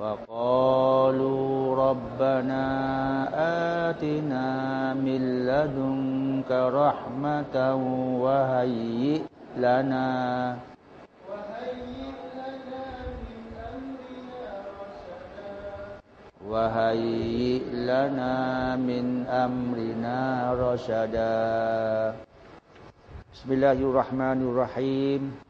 وقالوا ربنا آتنا من لدنك رحمة وهيئ لنا وهيئ لنا من أمرنا رشدا. بسم الله الرحمن الرحيم.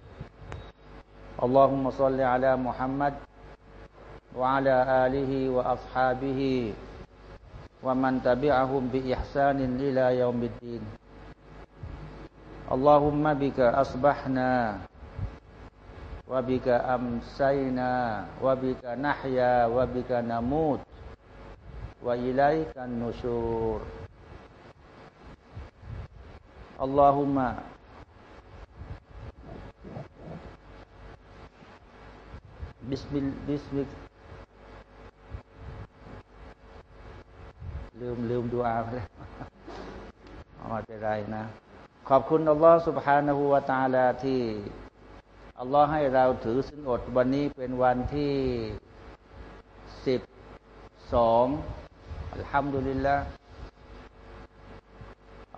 اللهم صل على محمد وعلى آله وأصحابه ومن تبعهم بإحسان إلى يوم الدين. اللهم بك أصبحنا وبك أمسينا وبك نحيا وبك نموت وإليك النشور. اللهم بسم بسم ลืมลืมดูอาเลยไม่เป็นไรนะ ขอบคุณอัลลอฮ์ سبحانه และ تعالى ที่อัลลอฮ์ให้เราถือสินอดวันนี้เป็นวันที่สิบสองอัลฮัมดุลิลละ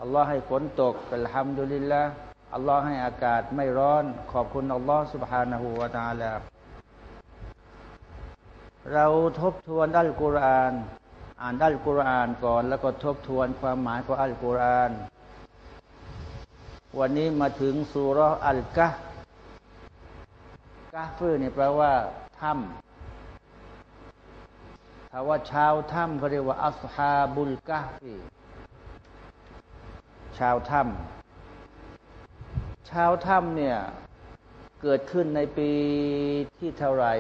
อัลลอฮ์ให้ฝนตกอัลฮัมดุลิลละอัลลอฮ์ให้อากาศไม่ร้อน ขอบคุณอัลลอฮ์ سبحانه และ تعالى เราทบทวนอัลกุรอาน อ่านอัลกุรอานก่อน แล้วก็ทบทวนความหมายของอัลกุรอาน วันนี้มาถึงสุรอัลกะกะฟื้นี่แปลว่าถ้ำถ้าว่าชาวถ้ำเขาเรียกว่าอัสฮาบุลกะฟีชาวถ้ำชาวถ้ำเนี่ย เกิดขึ้นในปีที่เท่าไหร่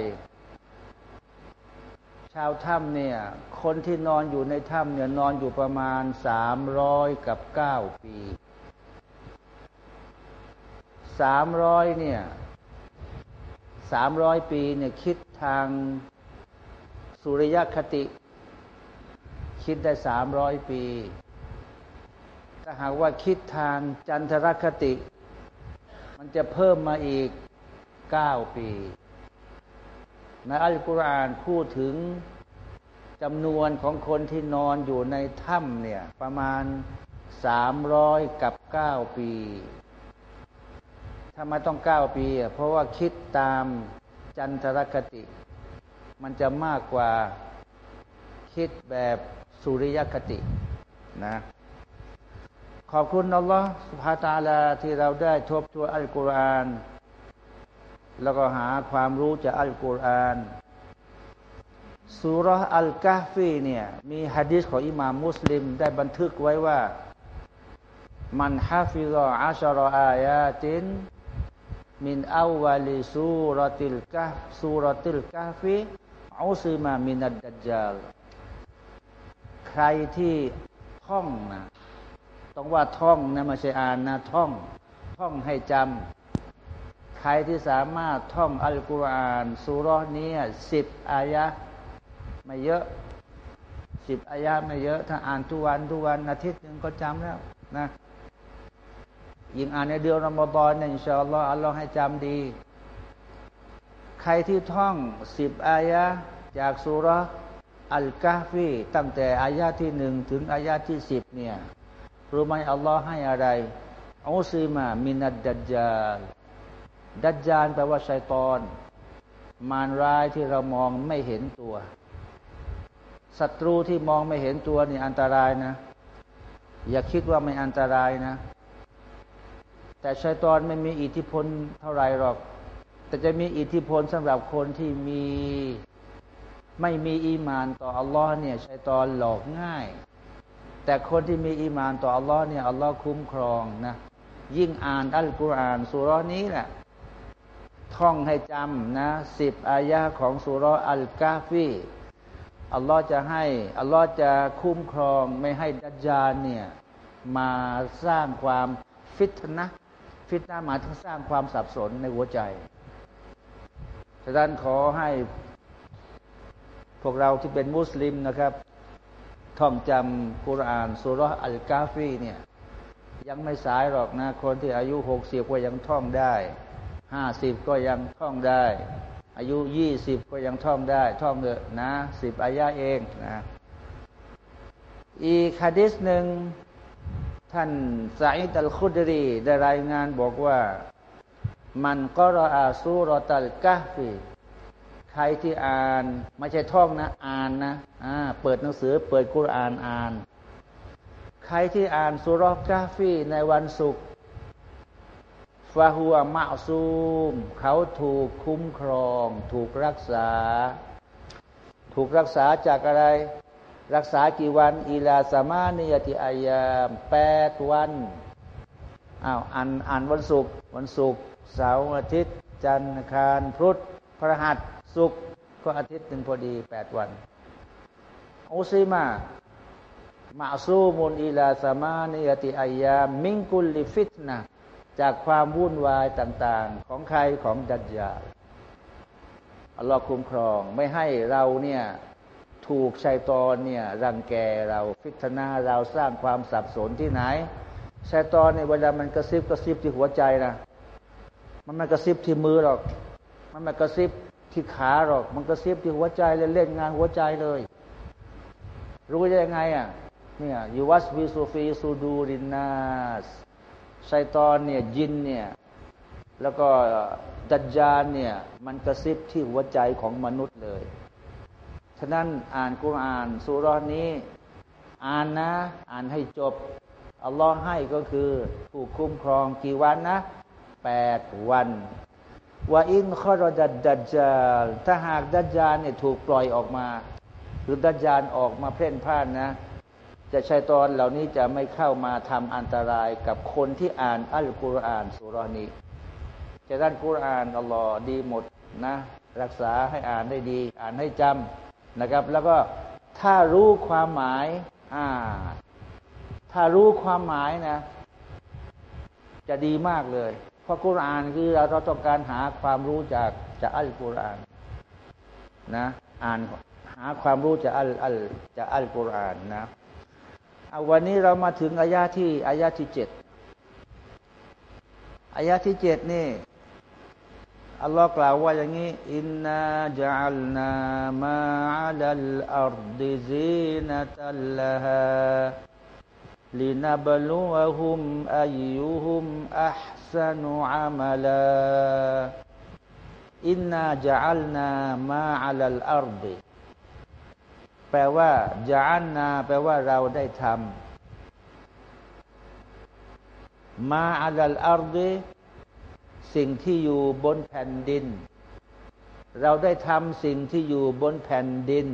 ชาวถ้ำเนี่ย คนที่นอนอยู่ในถ้ำเนี่ยนอนอยู่ประมาณสามร้อยกับเก้าปีสามร้อยเนี่ยสามร้อยปีเนี่ยคิดทางสุริยคติ คิดได้สามร้อยปี ถ้าหากว่าคิดทางจันทรคติ มันจะเพิ่มมาอีกเก้าปี ในอัลกุรอานพูดถึงจำนวนของคนที่นอนอยู่ในถ้ำเนี่ย ประมาณสามร้อยกับเก้าปีทำไมต้องเก้าปี เพราะว่าคิดตามจันทรคติ มันจะมากกว่าคิดแบบสุริยคตินะ ขอบคุณอัลลอฮฺสุภาตาลาที่เราได้ทบทวนอัลกุรอาน แล้วก็หาความรู้จากอัลกุรอานสุรอัลกาฟีเนี่ยมีฮะดิษของอิหม่ามมุสลิมได้บันทึกไว้ว่า من حفظ عشر آيات من أول سورة الك سورة الكهف عصم من الدجال ใครที่ท่องนะต้องว่าท่องนะไม่ใช่อ่านนะท่อง ท่องให้จำ ใครที่สามารถท่องอัลกุรอานสุรนี้สิบอายะไม่เยอะสิบอายะไม่เยอะ ถ้าอ่านทุกวันทุกวันอาทิตย์หนึ่งก็จำแล้วนะยิ่งอ่านในเดือนรอมฎอนเนี่ยอินชาอัลลอฮ์อัลลอฮ์ให้จำดี ใครที่ท่องสิบอายะจากสุรอัลกาฟีตั้งแต่อายะที่หนึ่งถึงอายะที่สิบเนี่ยรู้ไหมอัลลอฮ์ให้อะไรอุซีมามินัดดัจจาล ดัจจานแปลว่าชัยตอน มารร้ายที่เรามองไม่เห็นตัวศัตรูที่มองไม่เห็นตัวนี่อันตรายนะ อย่าคิดว่าไม่อันตรายนะ แต่ชัยตอนไม่มีอิทธิพลเท่าไรหรอก แต่จะมีอิทธิพลสำหรับคนที่มีไม่มีอีมานต่ออัลลอฮ์เนี่ยชัยตอนหลอกง่าย แต่คนที่มีอีมานต่ออัลลอฮ์เนี่ยอัลลอฮ์คุ้มครองนะยิ่งอ่านอัลกุรอานสุรานี้แหละ ท่องให้จำนะสิบอายะของสุรอัลกาฟีอัลลอฮ์จะให้อัลลอฮ์จะคุ้มครองไม่ให้ดัจจานเนี่ยมาสร้างความฟิตนะฟิตนะหมายถึงสร้างความสับสนในหัวใจฉะนั้นขอให้พวกเราที่เป็นมุสลิมนะครับ ท่องจำกุรานสุรอัลกาฟีเนี่ยยังไม่สายหรอกนะ คนที่อายุหกสิบก็ยังท่องได้ ห้าสิบก็ยังท่องได้ อายุยี่สิบก็ยังท่องได้ ท่องเถอะนะสิบอายะเองนะอีกฮะดิษหนึ่งท่านสาอิดัลคุดรีได้รายงานบอกว่า มันก็รออาซูรอตัลกะฟีใครที่อ่านไม่ใช่ท่องนะ อ่านนะอ่าเปิดหนังสือ เปิดกุรอานอ่าน ใครที่อ่านสุรกาฟีในวันศุกร์ ฟาหัวมะซูม เขาถูกคุ้มครอง ถูกรักษา ถูกรักษาจากอะไร รักษากี่วันอีลาสามานิยติอายามแปดวันอ้าวอ่านอ่านวันศุกร์วันศุกร์เสาร์อาทิตย์ จันทร์คารพุธพระหัสศุกร์ก็อาทิตย์หนึ่งพอดีแปดวันอุซิมามาซูมุนอิลาสามานิยติอายามมิงกุลิฟิตนะ จากความวุ่นวายต่างๆ ของใครของดัจญาอัลลอฮ์คุ้มครองไม่ให้เราเนี่ยถูกชัยตอนเนี่ยรังแกเราฟิตนาเราสร้างความสับสนที่ไหนชัยตอนในเวลามันกระซิบกระซิบที่หัวใจนะมันไม่กระซิบที่มือหรอก มันไม่กระซิบที่ขาหรอก มันกระซิบที่หัวใจเลยเล่นงานหัวใจเลย รู้ได้ยังไงอะเนี่ยยูวัสวิสูฟีสูดูรินนาส ไซตอนเนี่ยยินเนี่ยแล้วก็ดัจจานเนี่ยมันกระซิบที่หัวใจของมนุษย์เลย ฉะนั้นอ่านกุรอานสุรนี้ อ่านนะ อ่านให้จบ อัลลอฮ์ให้ก็คือถูกคุ้มครองกี่วันนะแปดวันว่าอินข้อรดัดดัจจาถ้าหากดัจจานเนี่ยถูกปล่อยออกมาหรือดัจจานออกมาเพ่นพ่านนะ จะชัยตอนเหล่านี้จะไม่เข้ามาทำอันตรายกับคนที่อ่านอัลกุรอานสุรานี้จะด้านกุรอานอัลลอฮ์ดีหมดนะ รักษาให้อ่านได้ดี อ่านให้จำนะครับ แล้วก็ถ้ารู้ความหมายอ่าถ้ารู้ความหมายนะ จะดีมากเลย เพราะกุรอานคือเราต้องการหาความรู้จากจากอัลกุรอานนะ อ่านหาความรู้จากอัลอัลจากอัลกุรอานนะ เอาวันนี้เรามาถึงอายาที่อายาที่เจ็ดอายาที่เจ็ดนี่อัลลอฮ์กล่าวว่าอย่างนี้إنا جعلنا ما على الأرض زينة لها لنبلوهم أيهم أحسن عملا إنا جعلنا ما على الأرض แปลว่า جعلنا แปลว่าเราได้ทำมาอัลลอัรดิสิ่งที่อยู่บนแผ่นดิน เราได้ทำสิ่งที่อยู่บนแผ่นดิน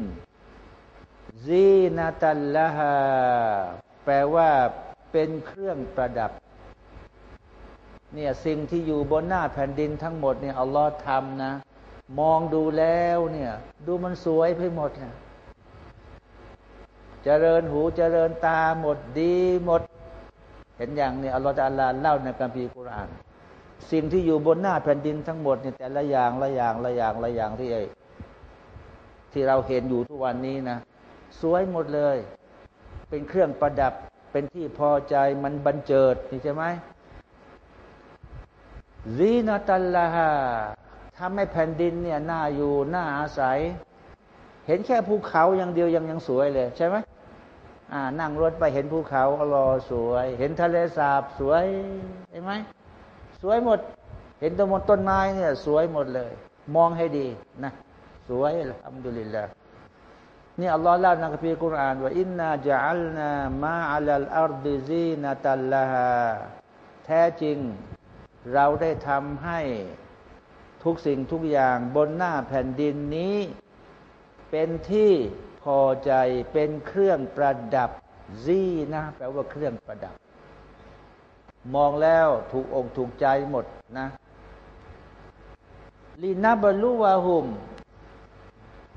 ซีนาตัลละฮาแปลว่าเป็นเครื่องประดับ เนี่ยสิ่งที่อยู่บนหน้าแผ่นดินทั้งหมดเนี่ยอัลลอฮ์ทำนะ มองดูแล้วเนี่ย ดูมันสวยไปหมดเนี่ย เจริญหูเจริญตาหมดดีหมด เห็นอย่างนี้อัลลอฮฺอัลลาเล่าในคัมภีร์กุรอาน สิ่งที่อยู่บนหน้าแผ่นดินทั้งหมดเนี่ยแต่ละอย่างละอย่างละอย่างละอย่างที่ที่เราเห็นอยู่ทุกวันนี้นะ สวยหมดเลย เป็นเครื่องประดับเป็นที่พอใจมันบันเจิดนี่ใช่ไหมซีนาตัลลาฮาทำให้แผ่นดินเนี่ยน่าอยู่น่าอาศัย เห็นแค่ภูเขาอย่างเดียวยังยังสวยเลย ใช่ไหม นั่งรถไปเห็นภูเขาอรอสวย เห็นทะเลสาบสวยเห็นไหมสวยหมด เห็นต้นไม้ต้นไม้เนี่ยสวยหมดเลย มองให้ดีนะสวย الحمد لله นี่อัลลอฮ์เล่าในคัมภีร์กุรานว่าإنا جعلنا ما على الأرض زينة لها แท้จริง เราได้ทำให้ทุกสิ่งทุกอย่างบนหน้าแผ่นดินนี้ เป็นที่ พอใจเป็นเครื่องประดับซีนะแปลว่าเครื่องประดับ มองแล้วถูกอกถูกใจหมดนะลีนาบลูวาหุม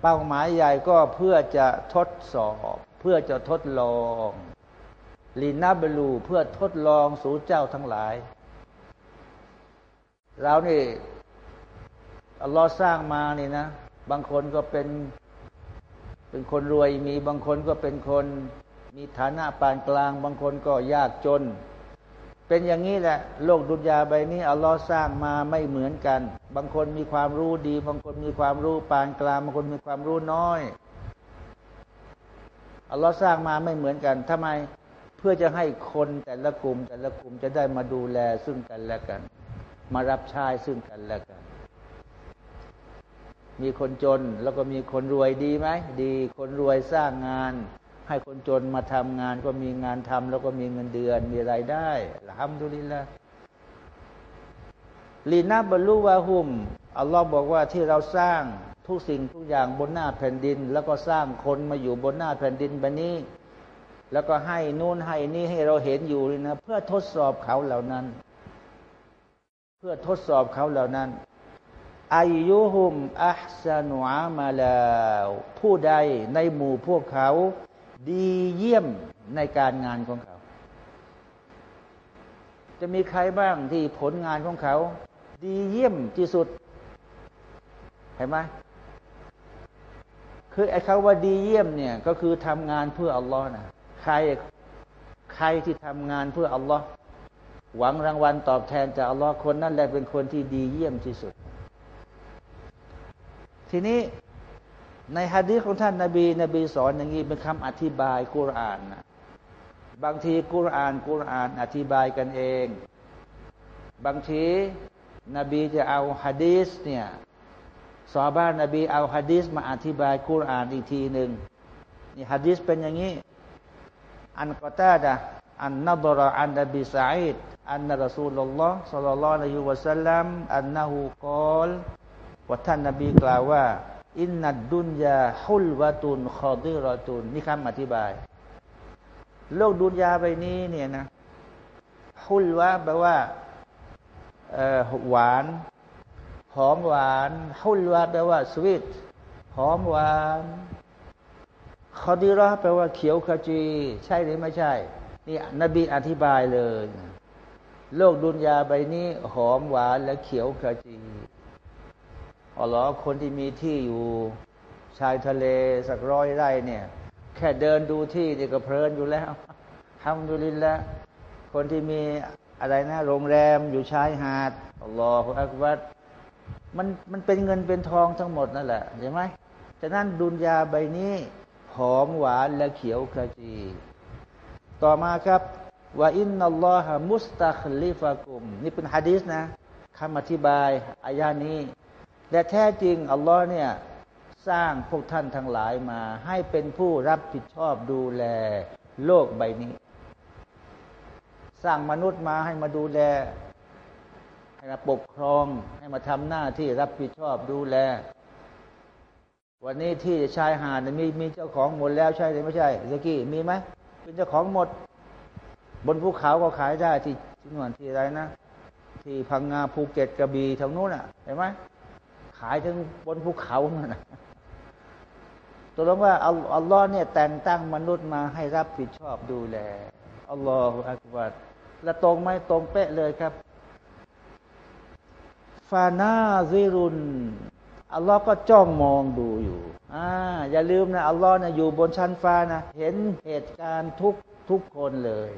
เป้าหมายใหญ่ก็เพื่อจะทดสอบ เพื่อจะทดลองลีนาบลูเพื่อทดลองสู่เจ้าทั้งหลายเรานี่อัลลอฮ์สร้างมานี่นะ บางคนก็เป็น เป็นคนรวยมีบางคนก็เป็นคนมีฐานะปานกลาง บางคนก็ยากจน เป็นอย่างนี้แหละ โลกดุนยาใบนี้อัลลอฮ์สร้างมาไม่เหมือนกัน บางคนมีความรู้ดี บางคนมีความรู้ปานกลาง บางคนมีความรู้น้อยอัลลอฮ์สร้างมาไม่เหมือนกันทำไมเพื่อจะให้คนแต่ละกลุ่ม แต่ละกลุ่มจะได้มาดูแลซึ่งกันและกัน มารับใช้ซึ่งกันและกัน มีคนจนแล้วก็มีคนรวยดีไหมดีคนรวยสร้างงาน ให้คนจนมาทำงานก็มีงานทำแล้วก็มีเงินเดือนมีรายได้ละฮัมดุลิลละลีนาบรรลุวาหุมอัลลอฮ์บอกว่าที่เราสร้างทุกสิ่งทุกอย่างบนหน้าแผ่นดิน แล้วก็สร้างคนมาอยู่บนหน้าแผ่นดินแบบนี้ แล้วก็ให้นู่นให้นี่ให้เราเห็นอยู่นะเพื่อทดสอบเขาเหล่านั้น เพื่อทดสอบเขาเหล่านั้น อายุฮุมอัพสนุอามาแล้วผู้ใดในหมู่พวกเขา ดีเยี่ยมในการงานของเขา จะมีใครบ้างที่ผลงานของเขา ดีเยี่ยมที่สุด เห็นไหมคือไอ้เขาว่าดีเยี่ยมเนี่ยก็คือทำงานเพื่ออัลลอฮ์นะใครใครที่ทำงานเพื่ออัลลอฮ์หวังรางวัลตอบแทนจากอัลลอฮ์คนนั้นแหละเป็นคนที่ดีเยี่ยมที่สุด ทีนี้ในฮะดีของท่านนาบีนบีสอนอย่างนี้เป็นคำอธิบายกุรานนะบางทีกุรานกุรานอธิบายกันเอง บางทีนบีจะเอาฮะดีสเนี่ยสอบ้านนบีเอาฮะดีสมาอธิบายกุรานอีกทีหนึ่งนี่ฮะดีสเป็นอย่างนี้อันกอตาดะอันนับรออันนบีสัยดอันนรสูลุลลอฮ์สัลลัลลอฮุอะลัยฮิวะสัลลัมอันนะฮูกอล ว่าท่านนาบีกล่าวว่า อินนัดดุนยาฮุลวาตุนคอดิรอตุนนี่คำอธิบาย โลกดุนยาใบนี้เนี่ยนะฮุลวาแปลว่าหวานหอมหวานฮุลวาแปลว่าสวีทหอมหวานคอดีรอแปลว่าเขียวขจี ใช่หรือไม่ใช่ นี่นบีอธิบายเลย โลกดุนยาใบนี้ หอมหวานและเขียวขจี อ๋อเหรอคนที่มีที่อยู่ชายทะเลสักร้อยไร่เนี่ย แค่เดินดูที่นี่ก็เพลินอยู่แล้วทำดูลินแล้วคนที่มีอะไรนะ โรงแรมอยู่ชายหาดอัลลอฮฺอักบัดมันมันเป็นเงินเป็นทองทั้งหมดนั่นแหละใช่ไหมฉะนั้นดุนยาใบนี้หอมหวานและเขียวขจี ต่อมาครับว่าอินนัลลอฮฺมุสตัคลิฟะกุม นี่เป็นฮะดีษนะคำอธิบายอายานี้ และแท้จริงอัลลอฮ์เนี่ยสร้างพวกท่านทั้งหลายมา ให้เป็นผู้รับผิดชอบดูแลโลกใบนี้ สร้างมนุษย์มาให้มาดูแล ให้มาปกครอง ให้มาทำหน้าที่รับผิดชอบดูแล วันนี้ที่ชายหาดมีมีเจ้าของหมดแล้วใช่หรือไม่ใช่สกี้มีไหมเป็นเจ้าของหมด บนภูเขาก็ขายได้ที่ที่นวนที่ไรนะ ที่พังงาภูเก็ตกระบี่ทางนู้นอะเห็นไหมายถึงบนภูเขานั่นนะตัวลงว่าอัลลอฮ์เนี่ยแต่งตั้งมนุษย์มาให้รับผิดชอบดูแลอัลลอฮฺอักบัดและตรงไหมตรงเป๊ะเลยครับฟานาซิรุนอัลลอฮ์ก็จ้องมองดูอยู่อ่าอย่าลืมนะอัลลอฮ์นะอยู่บนชั้นฟ้านะเห็นเหตุการณ์ทุกทุกคนเลย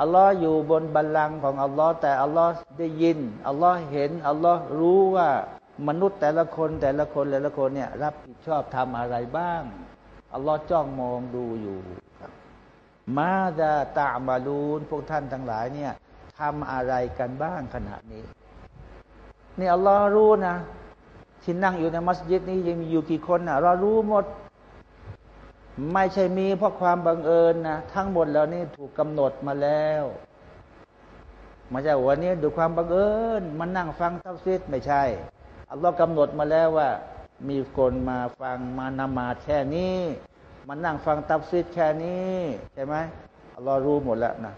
อัลลอฮ์อยู่บนบัลลังก์ของอัลลอฮ์แต่อัลลอฮ์ได้ยินอัลลอฮ์เห็นอัลลอฮ์รู้ว่า มนุษย์แต่ละคนแต่ละคนแต่ละคนเนี่ย รับผิดชอบทำอะไรบ้างอัลลอฮ์จ้องมองดูอยู่มาดาตามาลูนพวกท่านทั้งหลายเนี่ยทำอะไรกันบ้างขณะนี้ นี่อัลลอฮ์รู้นะ ที่นั่งอยู่ในมัสยิดนี้ยังมีอยู่กี่คนนะเรารู้หมด ไม่ใช่มีเพราะความบังเอิญนะทั้งหมดแล้วนี่ถูกกำหนดมาแล้วม่ใช่วันนี้ดูความบังเอิญมันนั่งฟังเต้าซิดไม่ใช่ อัลลอฮ์กำหนดมาแล้วว่า มีคนมาฟังมานามาแค่นี้ มานั่งฟังตับซิดแค่นี้ใช่ไหมอัลลอฮ์รู้หมดแล้วนะ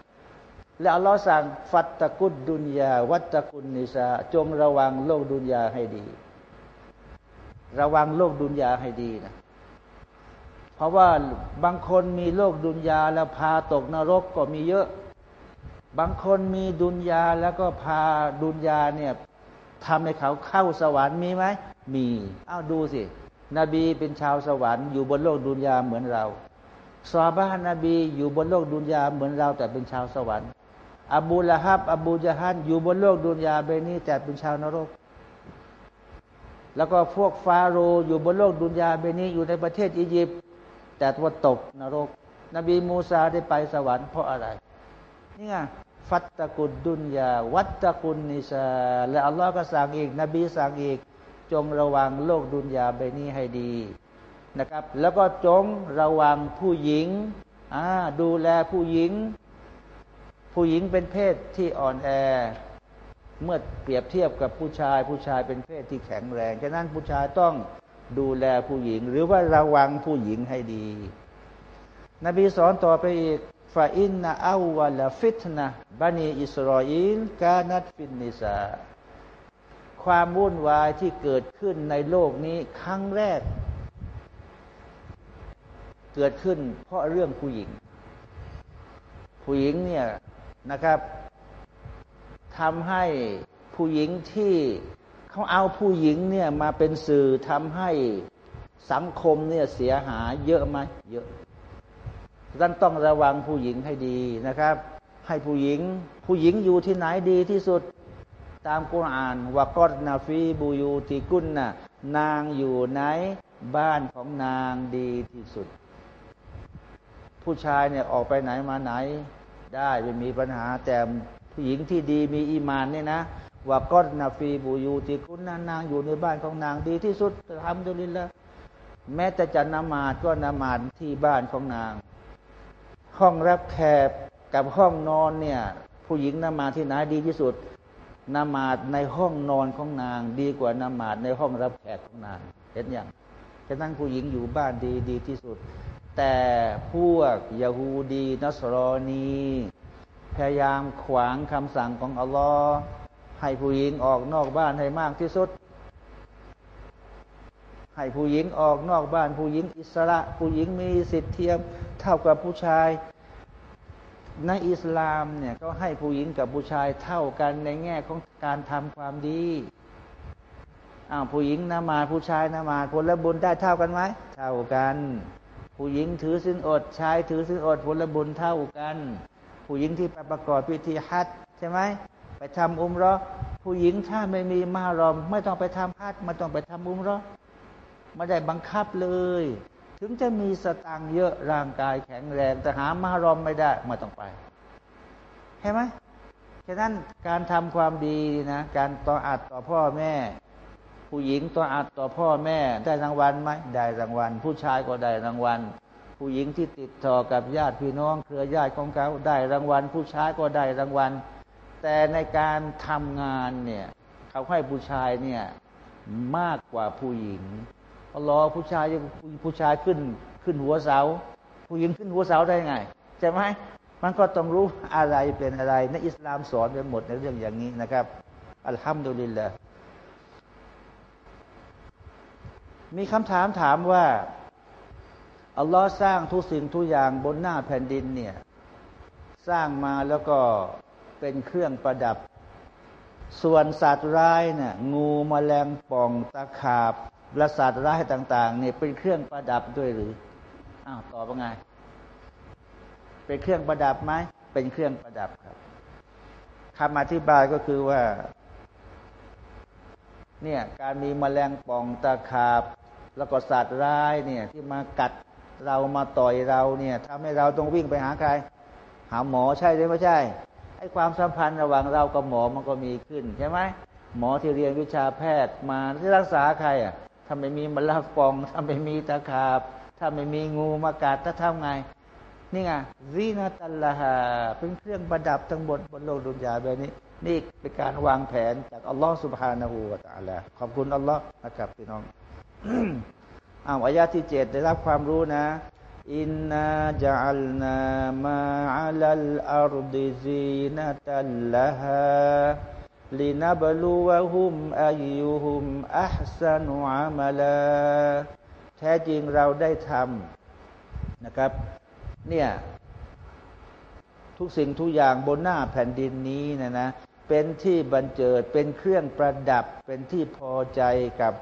และอัลลอฮ์สั่งฟัตตะกุดดุนยา วัตตะกุนนิสาจงระวังโลกดุนยาให้ดี ระวังโลกดุนยาให้ดีนะเพราะว่าบางคนมีโลกดุนยาแล้วพาตกนรกก็มีเยอะ บางคนมีดุนยาแล้วก็พาดุนยาเนี่ย ทำให้เขาเข้าสวรรค์มีไหม มีอ้าวดูสิ นบีเป็นชาวสวรรค์อยู่บนโลกดุนยาเหมือนเราซาบานนบีอยู่บนโลกดุนยาเหมือนเรา แต่เป็นชาวสวรรค์ อบูละฮับ อบูจาฮันอยู่บนโลกดุนยาเบนี้แต่เป็นชาวนรก แล้วก็พวกฟาโรอยู่บนโลกดุนยาเบนี้อยู่ในประเทศอียิปต์แต่ว่าตกนรก นบีมูซาได้ไปสวรรค์เพราะอะไร นี่ไง ฟัตตะกุดดุนยา วัตตะกุนนิสาและอัลลอฮ์ก็สั่งอีก นบีสั่งอีก จงระวังโลกดุนยาเบนี้ให้ดีนะครับ แล้วก็จงระวังผู้หญิงดูแลผู้หญิง ผู้หญิงเป็นเพศที่อ่อนแอ เมื่อเปรียบเทียบกับผู้ชาย ผู้ชายเป็นเพศที่แข็งแรงฉะนั้นผู้ชายต้องดูแลผู้หญิง หรือว่าระวังผู้หญิงให้ดี นบีสอนต่อไปอีก ฟาอินนาอาวลฟิตนะบานีอิสราเอลกานัดฟินนิซาความวุ่นวายที่เกิดขึ้นในโลกนี้ครั้งแรก เกิดขึ้นเพราะเรื่องผู้หญิง ผู้หญิงเนี่ยนะครับทำให้ผู้หญิงที่เขาเอาผู้หญิงเนี่ยมาเป็นสื่อทำให้สังคมเนี่ยเสียหายเยอะไหมเยอะ ท่านต้องระวังผู้หญิงให้ดีนะครับ ให้ผู้หญิง ผู้หญิงอยู่ที่ไหนดีที่สุด ตามกุรอานวากอดนาฟีบูยูติกุนน่ะนางอยู่ไหนบ้านของนางดีที่สุด ผู้ชายเนี่ยออกไปไหนมาไหน ได้ไม่มีปัญหาแต่ผู้หญิงที่ดีมีอีมานเนี่ยนะวาก้อนนาฟีบูยูติคุณนานางอยู่ในบ้านของนางดีที่สุดทำดุลินละแม้แต่จะนมาดก็นมาดที่บ้านของนาง ห้องรับแขกกับห้องนอนเนี่ย ผู้หญิงนมาที่ไหนดีที่สุดนมาดในห้องนอนของนาง ดีกว่านมาดในห้องรับแขกของนางเห็นอย่างฉะนั้นผู้หญิงอยู่บ้านดีดีที่สุด แต่พวกยาฮูดีนัสรอนีพยายามขวางคำสั่งของอัลลอฮ์ให้ผู้หญิงออกนอกบ้านให้มากที่สุด ให้ผู้หญิงออกนอกบ้านผู้หญิงอิสระ ผู้หญิงมีสิทธิเทียมเท่ากับผู้ชาย ในอิสลามเนี่ยก็ให้ผู้หญิงกับผู้ชายเท่ากันในแง่ของการทำความดีอ้าวผู้หญิงนมาผู้ชายนมาผลบุญได้เท่ากันไหมเท่ากัน ผู้หญิงถือสินอดชายถือสินอดผลบุญเท่ากัน ผู้หญิงที่ไปประกอบพิธีฮัจใช่ไหมไปทำอุมรอผู้หญิงถ้าไม่มีมารอม ไม่ต้องไปทำฮัจไม่ต้องไปทำอุมรอ ไม่ได้บังคับเลย ถึงจะมีสตังเยอะร่างกายแข็งแรง แต่หามารอมไม่ได้ไม่ต้องไปเห็นไหมฉะนั้นการทำความดีนะการต่ออัดต่อพ่อแม่ ผู้หญิงต่ออัดต่อพ่อแม่ ได้รางวัลไหมได้รางวัล ผู้ชายก็ได้รางวัล ผู้หญิงที่ติดต่อกับญาติพี่น้อง เครือญาติของเขาได้รางวัล ผู้ชายก็ได้รางวัล แต่ในการทำงานเนี่ยเขาให้ผู้ชายเนี่ยมากกว่าผู้หญิง รอฮ์ผู้ชายผู้ชายขึ้นขึ้นหัวเสา ผู้หญิงขึ้นหัวเสาได้ไงใช่ไหมมันก็ต้องรู้อะไรเป็นอะไรในอิสลามสอนไปหมดในเรื่องอย่างนี้นะครับ อัลฮัมดุลิลลาห์มีคำถามถามว่าอัลลอฮ์สร้างทุกสิ่งทุกอย่างบนหน้าแผ่นดินเนี่ย สร้างมาแล้วก็เป็นเครื่องประดับ ส่วนสัตว์ร้ายเนี่ยงูมแมลงป่องตะขาบ และสัตว์ร้ายต่างๆเนี่ยเป็นเครื่องประดับด้วยหรืออ้าวตอบว่าไงเป็นเครื่องประดับไหมเป็นเครื่องประดับครับคำอธิบายก็คือว่า เนี่ยการมีมแมลงป่องตะขาบ แล้วก็สัตว์ร้ายเนี่ย ที่มากัดเรามาต่อยเราเนี่ยทำให้เราต้องวิ่งไปหาใคร หาหมอใช่หรือไม่ใช่ไอ้ความสัมพันธ์ระหว่างเรากับหมอมันก็มีขึ้นใช่ไหมหมอที่เรียนวิชาแพทย์มาที่รักษาใครอะ ถ้าไม่มีมลาฟอง ถ้าไม่มีตะขาบ ถ้าไม่มีงูมากัดถ้าทำไง นี่ไงزينة لهاเป็นเครื่องประดับทั้งหมดบนโลกดุนยาแบบนี้ นี่เป็นการวางแผนจากอัลลอฮฺسبحانه وتعالىขอบคุณอัลลอฮ์นะครับพี่น้องอ้าวอายาที่เจ็ดได้รับความรู้นะإنا جعلنا ما على الأرض زينة لها لنبلوهم أيุฮุมอัพสนุอามาลาแท้จริงเราได้ทำนะครับ เนี่ย ทุกสิ่งทุกอย่างบนหน้าแผ่นดินนี้นะนะ เป็นที่บรรเจิดเป็นเครื่องประดับเป็นที่พอใจกับ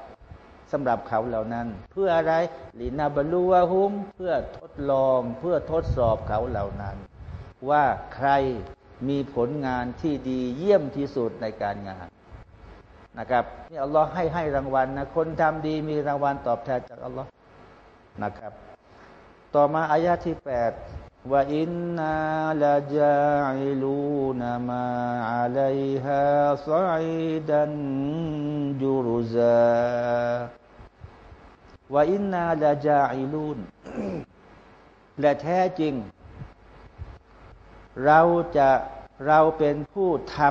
สำหรับเขาเหล่านั้น เพื่ออะไรลีนาบลูวะฮุมเพื่อทดลองเพื่อทดสอบเขาเหล่านั้น ว่าใคร มีผลงานที่ดีเยี่ยมที่สุดในการงานนะครับนี่อัลลอฮ์ให้ให้รางวัลนะคนทำดีมีรางวัลตอบแทนจากอัลลอฮ์นะครับ ต่อมาอายาที่แปดว่าอินนาลาจาอิลูนามาอัลัยฮาซัยดันจูรุซาว่าอินนาลาจาอิลูนและแท้จริง เราจะเราเป็นผู้ทำ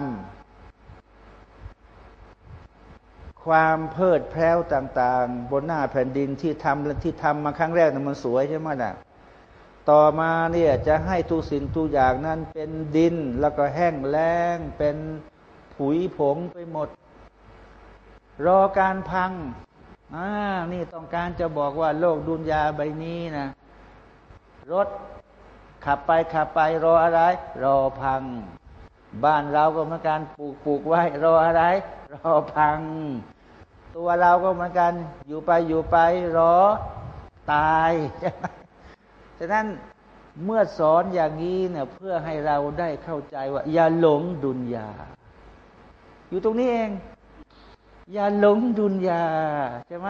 ความเพิดแพร้วต่าง ๆ บนหน้าแผ่นดินที่ทำที่ทำมาครั้งแรกนะมันสวยใช่ไหมนะ่ะต่อมาเนี่ยจะให้ทุกสิ่งทุกอย่างนั้นเป็นดินแล้วก็แห้งแล้งเป็นผุยผงไปหมด รอการพังอ่านี่ต้องการจะบอกว่าโลกดุนยาใบนี้นะรถ ขับไปขับไปรออะไร รอพัง บ้านเราก็เหมือนกันปลูกปลูกไว้ รออะไร รอพัง ตัวเราก็เหมือนกัน อยู่ไปอยู่ไป รอตายฉะนั้นเมื่อสอนอย่างนี้เนี่ยเพื่อให้เราได้เข้าใจว่า อย่าหลงดุนยา อยู่ตรงนี้เอง อย่าหลงดุนยาใช่ไหม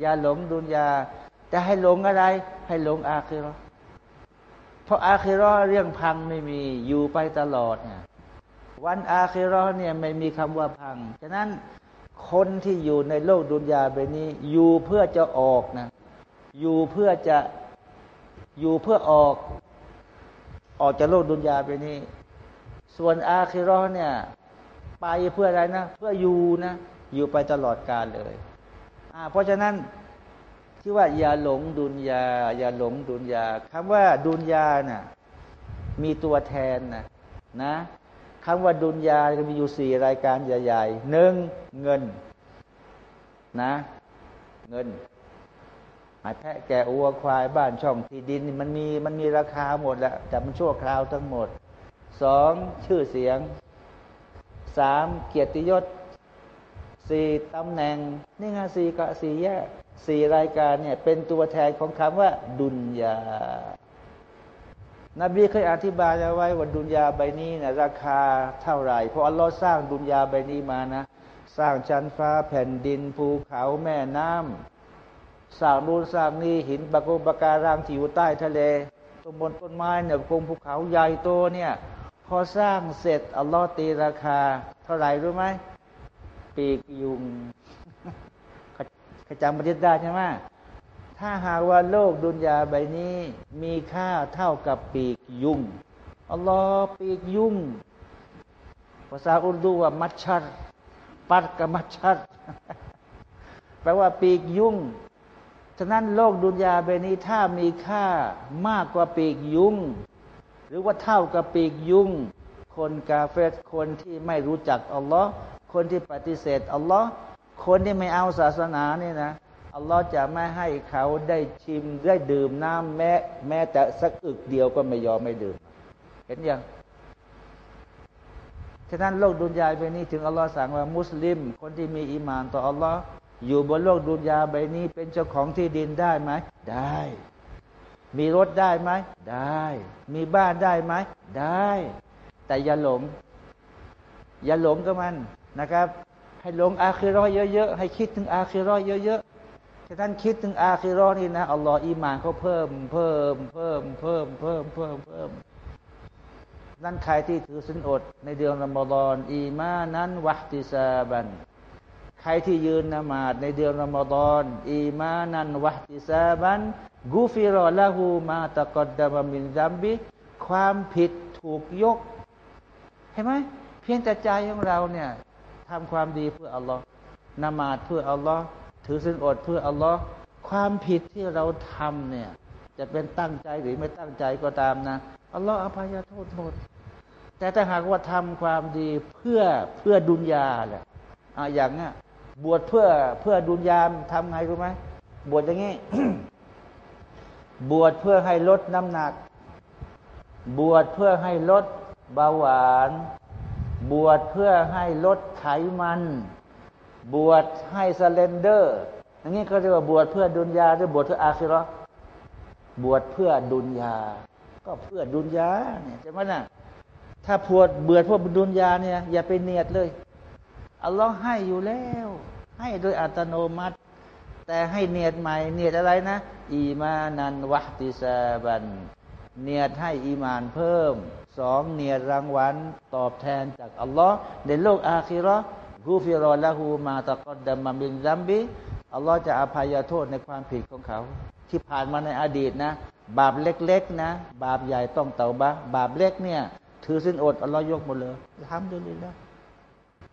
อย่าหลงดุนยา จะให้หลงอะไร ให้หลงอาคิรอ เพราะอาคิรอเรื่องพังไม่มีอยู่ไปตลอดเนี่ยวันอาคิรอเนี่ยไม่มีคำว่าพัง ฉะนั้นคนที่อยู่ในโลกดุนยาแบบนี้ อยู่เพื่อจะออกนะ อยู่เพื่อจะอยู่เพื่อออก ออกจากโลกดุนยาไปนี้ ส่วนอาคิรอเนี่ย ไปเพื่ออะไรนะ เพื่ออยู่นะ อยู่ไปตลอดกาลเลย อ่า เพราะฉะนั้น ที่ว่าอย่าหลงดุนยา อย่าหลงดุนยาคำว่าดุนยาน่ะมีตัวแทนนะนะคำว่าดุนยาจะมีอยู่สี่รายการใหญ่ๆหนึ่งเงินนะ เงินหายแพะแกะวัวควายบ้านช่องที่ดินมันมีมันมีราคาหมดแล้วแต่มันชั่วคราวทั้งหมดสองชื่อเสียงสามเกียรติยศสี่ตำแหน่ง นี่ไงสี่กะสี่แยก สี่รายการเนี่ยเป็นตัวแทนของคำว่า ดุนยา นบีเคยอธิบายเอาไว้ว่าดุนยาใบนี้นะราคาเท่าไหร่เพราะอัลลอฮ์สร้างดุนยาใบนี้มานะ สร้างชั้นฟ้าแผ่นดินภูเขาแม่น้ำสร้างนู่นสร้างนี่หินบากบาการางที่อยู่ใต้ทะเลต้นบนต้นไม้เนี่ยกงภูเขาใหญ่โตเนี่ย พอสร้างเสร็จอัลลอฮ์ตีราคา เท่าไหร่รู้ไหมปีกยุง จำประเทศได้ใช่ไหมถ้าหากว่าโลกดุนยาใบนี้มีค่าเท่ากับปีกยุงอัลลอฮ์ปีกยุงภาษาอุรดูว่ามัชชัดปัดกับมัชชัดแปลว่าปีกยุงฉะนั้นโลกดุนยาเบนี้ถ้ามีค่ามากกว่าปีกยุงหรือว่าเท่ากับปีกยุงคนกาเฟตคนที่ไม่รู้จักอัลลอฮ์คนที่ปฏิเสธอัลลอฮ์ คนที่ไม่เอาศาสนาเนี่ยนะอัลลอฮ์จะไม่ให้เขาได้ชิมได้ดื่มน้ำแม้แม้แต่สักอึกเดียวก็ไม่ยอมไม่ดื่ม เห็นยังฉะนั้นโลกดุนยาเบนี้ถึงอัลลอฮ์สั่งว่ามุสลิม คนที่มีอีมานต่ออัลลอฮ์อยู่บนโลกดุนยาใบนี้เป็นเจ้าของที่ดินได้ไหม ได้ มีรถได้ไหม ได้ มีบ้านได้ไหม ได้ แต่อย่าหลง อย่าหลงกับมันนะครับ ให้หลงอาคิรอเยอะๆ ให้คิดถึงอาคิรอเยอะๆถ้าท่านคิดถึงอาคิรอนี่นะอัลลอฮ์อีมานเขาเพิ่ม เพิ่ม เพิ่ม เพิ่ม เพิ่ม เพิ่ม เพิ่ม นั่นใครที่ถือสินอด ในเดือนรอมฎอน อีมานั้นวะติซาบัน ใครที่ยืนนมาดในเดือนรอมฎอน อีมานันวะติซาบัน กูฟิรอละหูมาตะกอดดามินดัมบิ ความผิดถูกยก เห็นไหมเพียงแต่ใจของเราเนี่ย ทำความดีเพื่ออัลลอฮ์นมาดเพื่ออัลลอฮ์ถือสินอดเพื่ออัลลอฮ์ความผิดที่เราทำเนี่ย จะเป็นตั้งใจหรือไม่ตั้งใจก็ตามนะอัลลอฮ์อภัยโทษหมด แต่ถ้าหากว่าทำความดีเพื่อเพื่อดุนยาแหละอ่าอย่างเนี้ยบวชเพื่อเพื่อดุนยามทำไงรู้ไหมบวชอย่างนี้บวชเพื่อให้ลดน้ำหนัก บวชเพื่อให้ลดเบาหวาน บวชเพื่อให้ลดไขมัน บวชให้ slenderอย่างนี้เขาเรียกว่าบวชเพื่อดุนยาหรือบวชเพื่ออาคิรอบวชเพื่อดุนยา ก็เพื่อดุนยาเนี่ยใช่ไหมนะ่ะถ้าพวดเบื่อพวกดุนยาเนี่ยอย่าไปเนียดเลยอัลลอฮ์ให้อยู่แล้ว ให้โดยอัตโนมัติ แต่ให้เนียดใหม่ เนียดอะไรนะ อีมานันวะติซาบัน เนียดให้อีมานเพิ่ม สองเนียดรางวัลตอบแทนจากอัลลอฮ์ในโลกอาคิรอกูฟิรอละหูมาตะกอดดัมมาบินซัมบีอัลลอฮ์จะอภัยโทษในความผิดของเขา ที่ผ่านมาในอดีตนะ บาปเล็กๆนะ บาปใหญ่ต้องเตาบะบาปเล็กเนี่ย ถือสินอดอัลลอฮ์ยกหมดเลยทำดูเลยนะ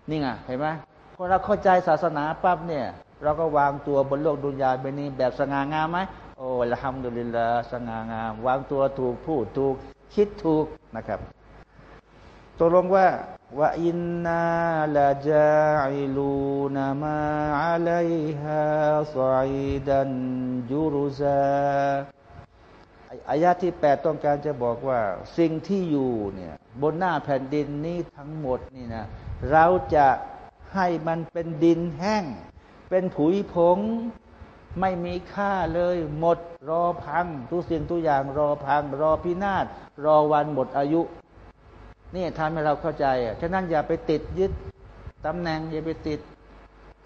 นี่ไงเห็นไหมพอเราเข้าใจศาสนาปั๊บเนี่ย เราก็วางตัวบนโลกดุนยาเบนี้แบบสง่างามไหมโอ้ละฮัมดุลิลละสง่างาม วางตัวถูกพูดถูก คิดถูกนะครับตกลงว่าว่าอินนาละจาอิลูนามาอะลัยฮาซอดันยูรุซาอายะที่แปดต้องการจะบอกว่า สิ่งที่อยู่เนี่ยบนหน้าแผ่นดินนี้ทั้งหมดนี่นะเราจะให้มันเป็นดินแห้ง เป็นผุยผง ไม่มีค่าเลย หมด รอพัง ทุกสิ่งทุกอย่างรอพัง รอพินาศรอวันหมดอายุ นี่ทำให้เราเข้าใจอะฉะนั้นอย่าไปติดยึดตำแหน่ง อย่าไปติด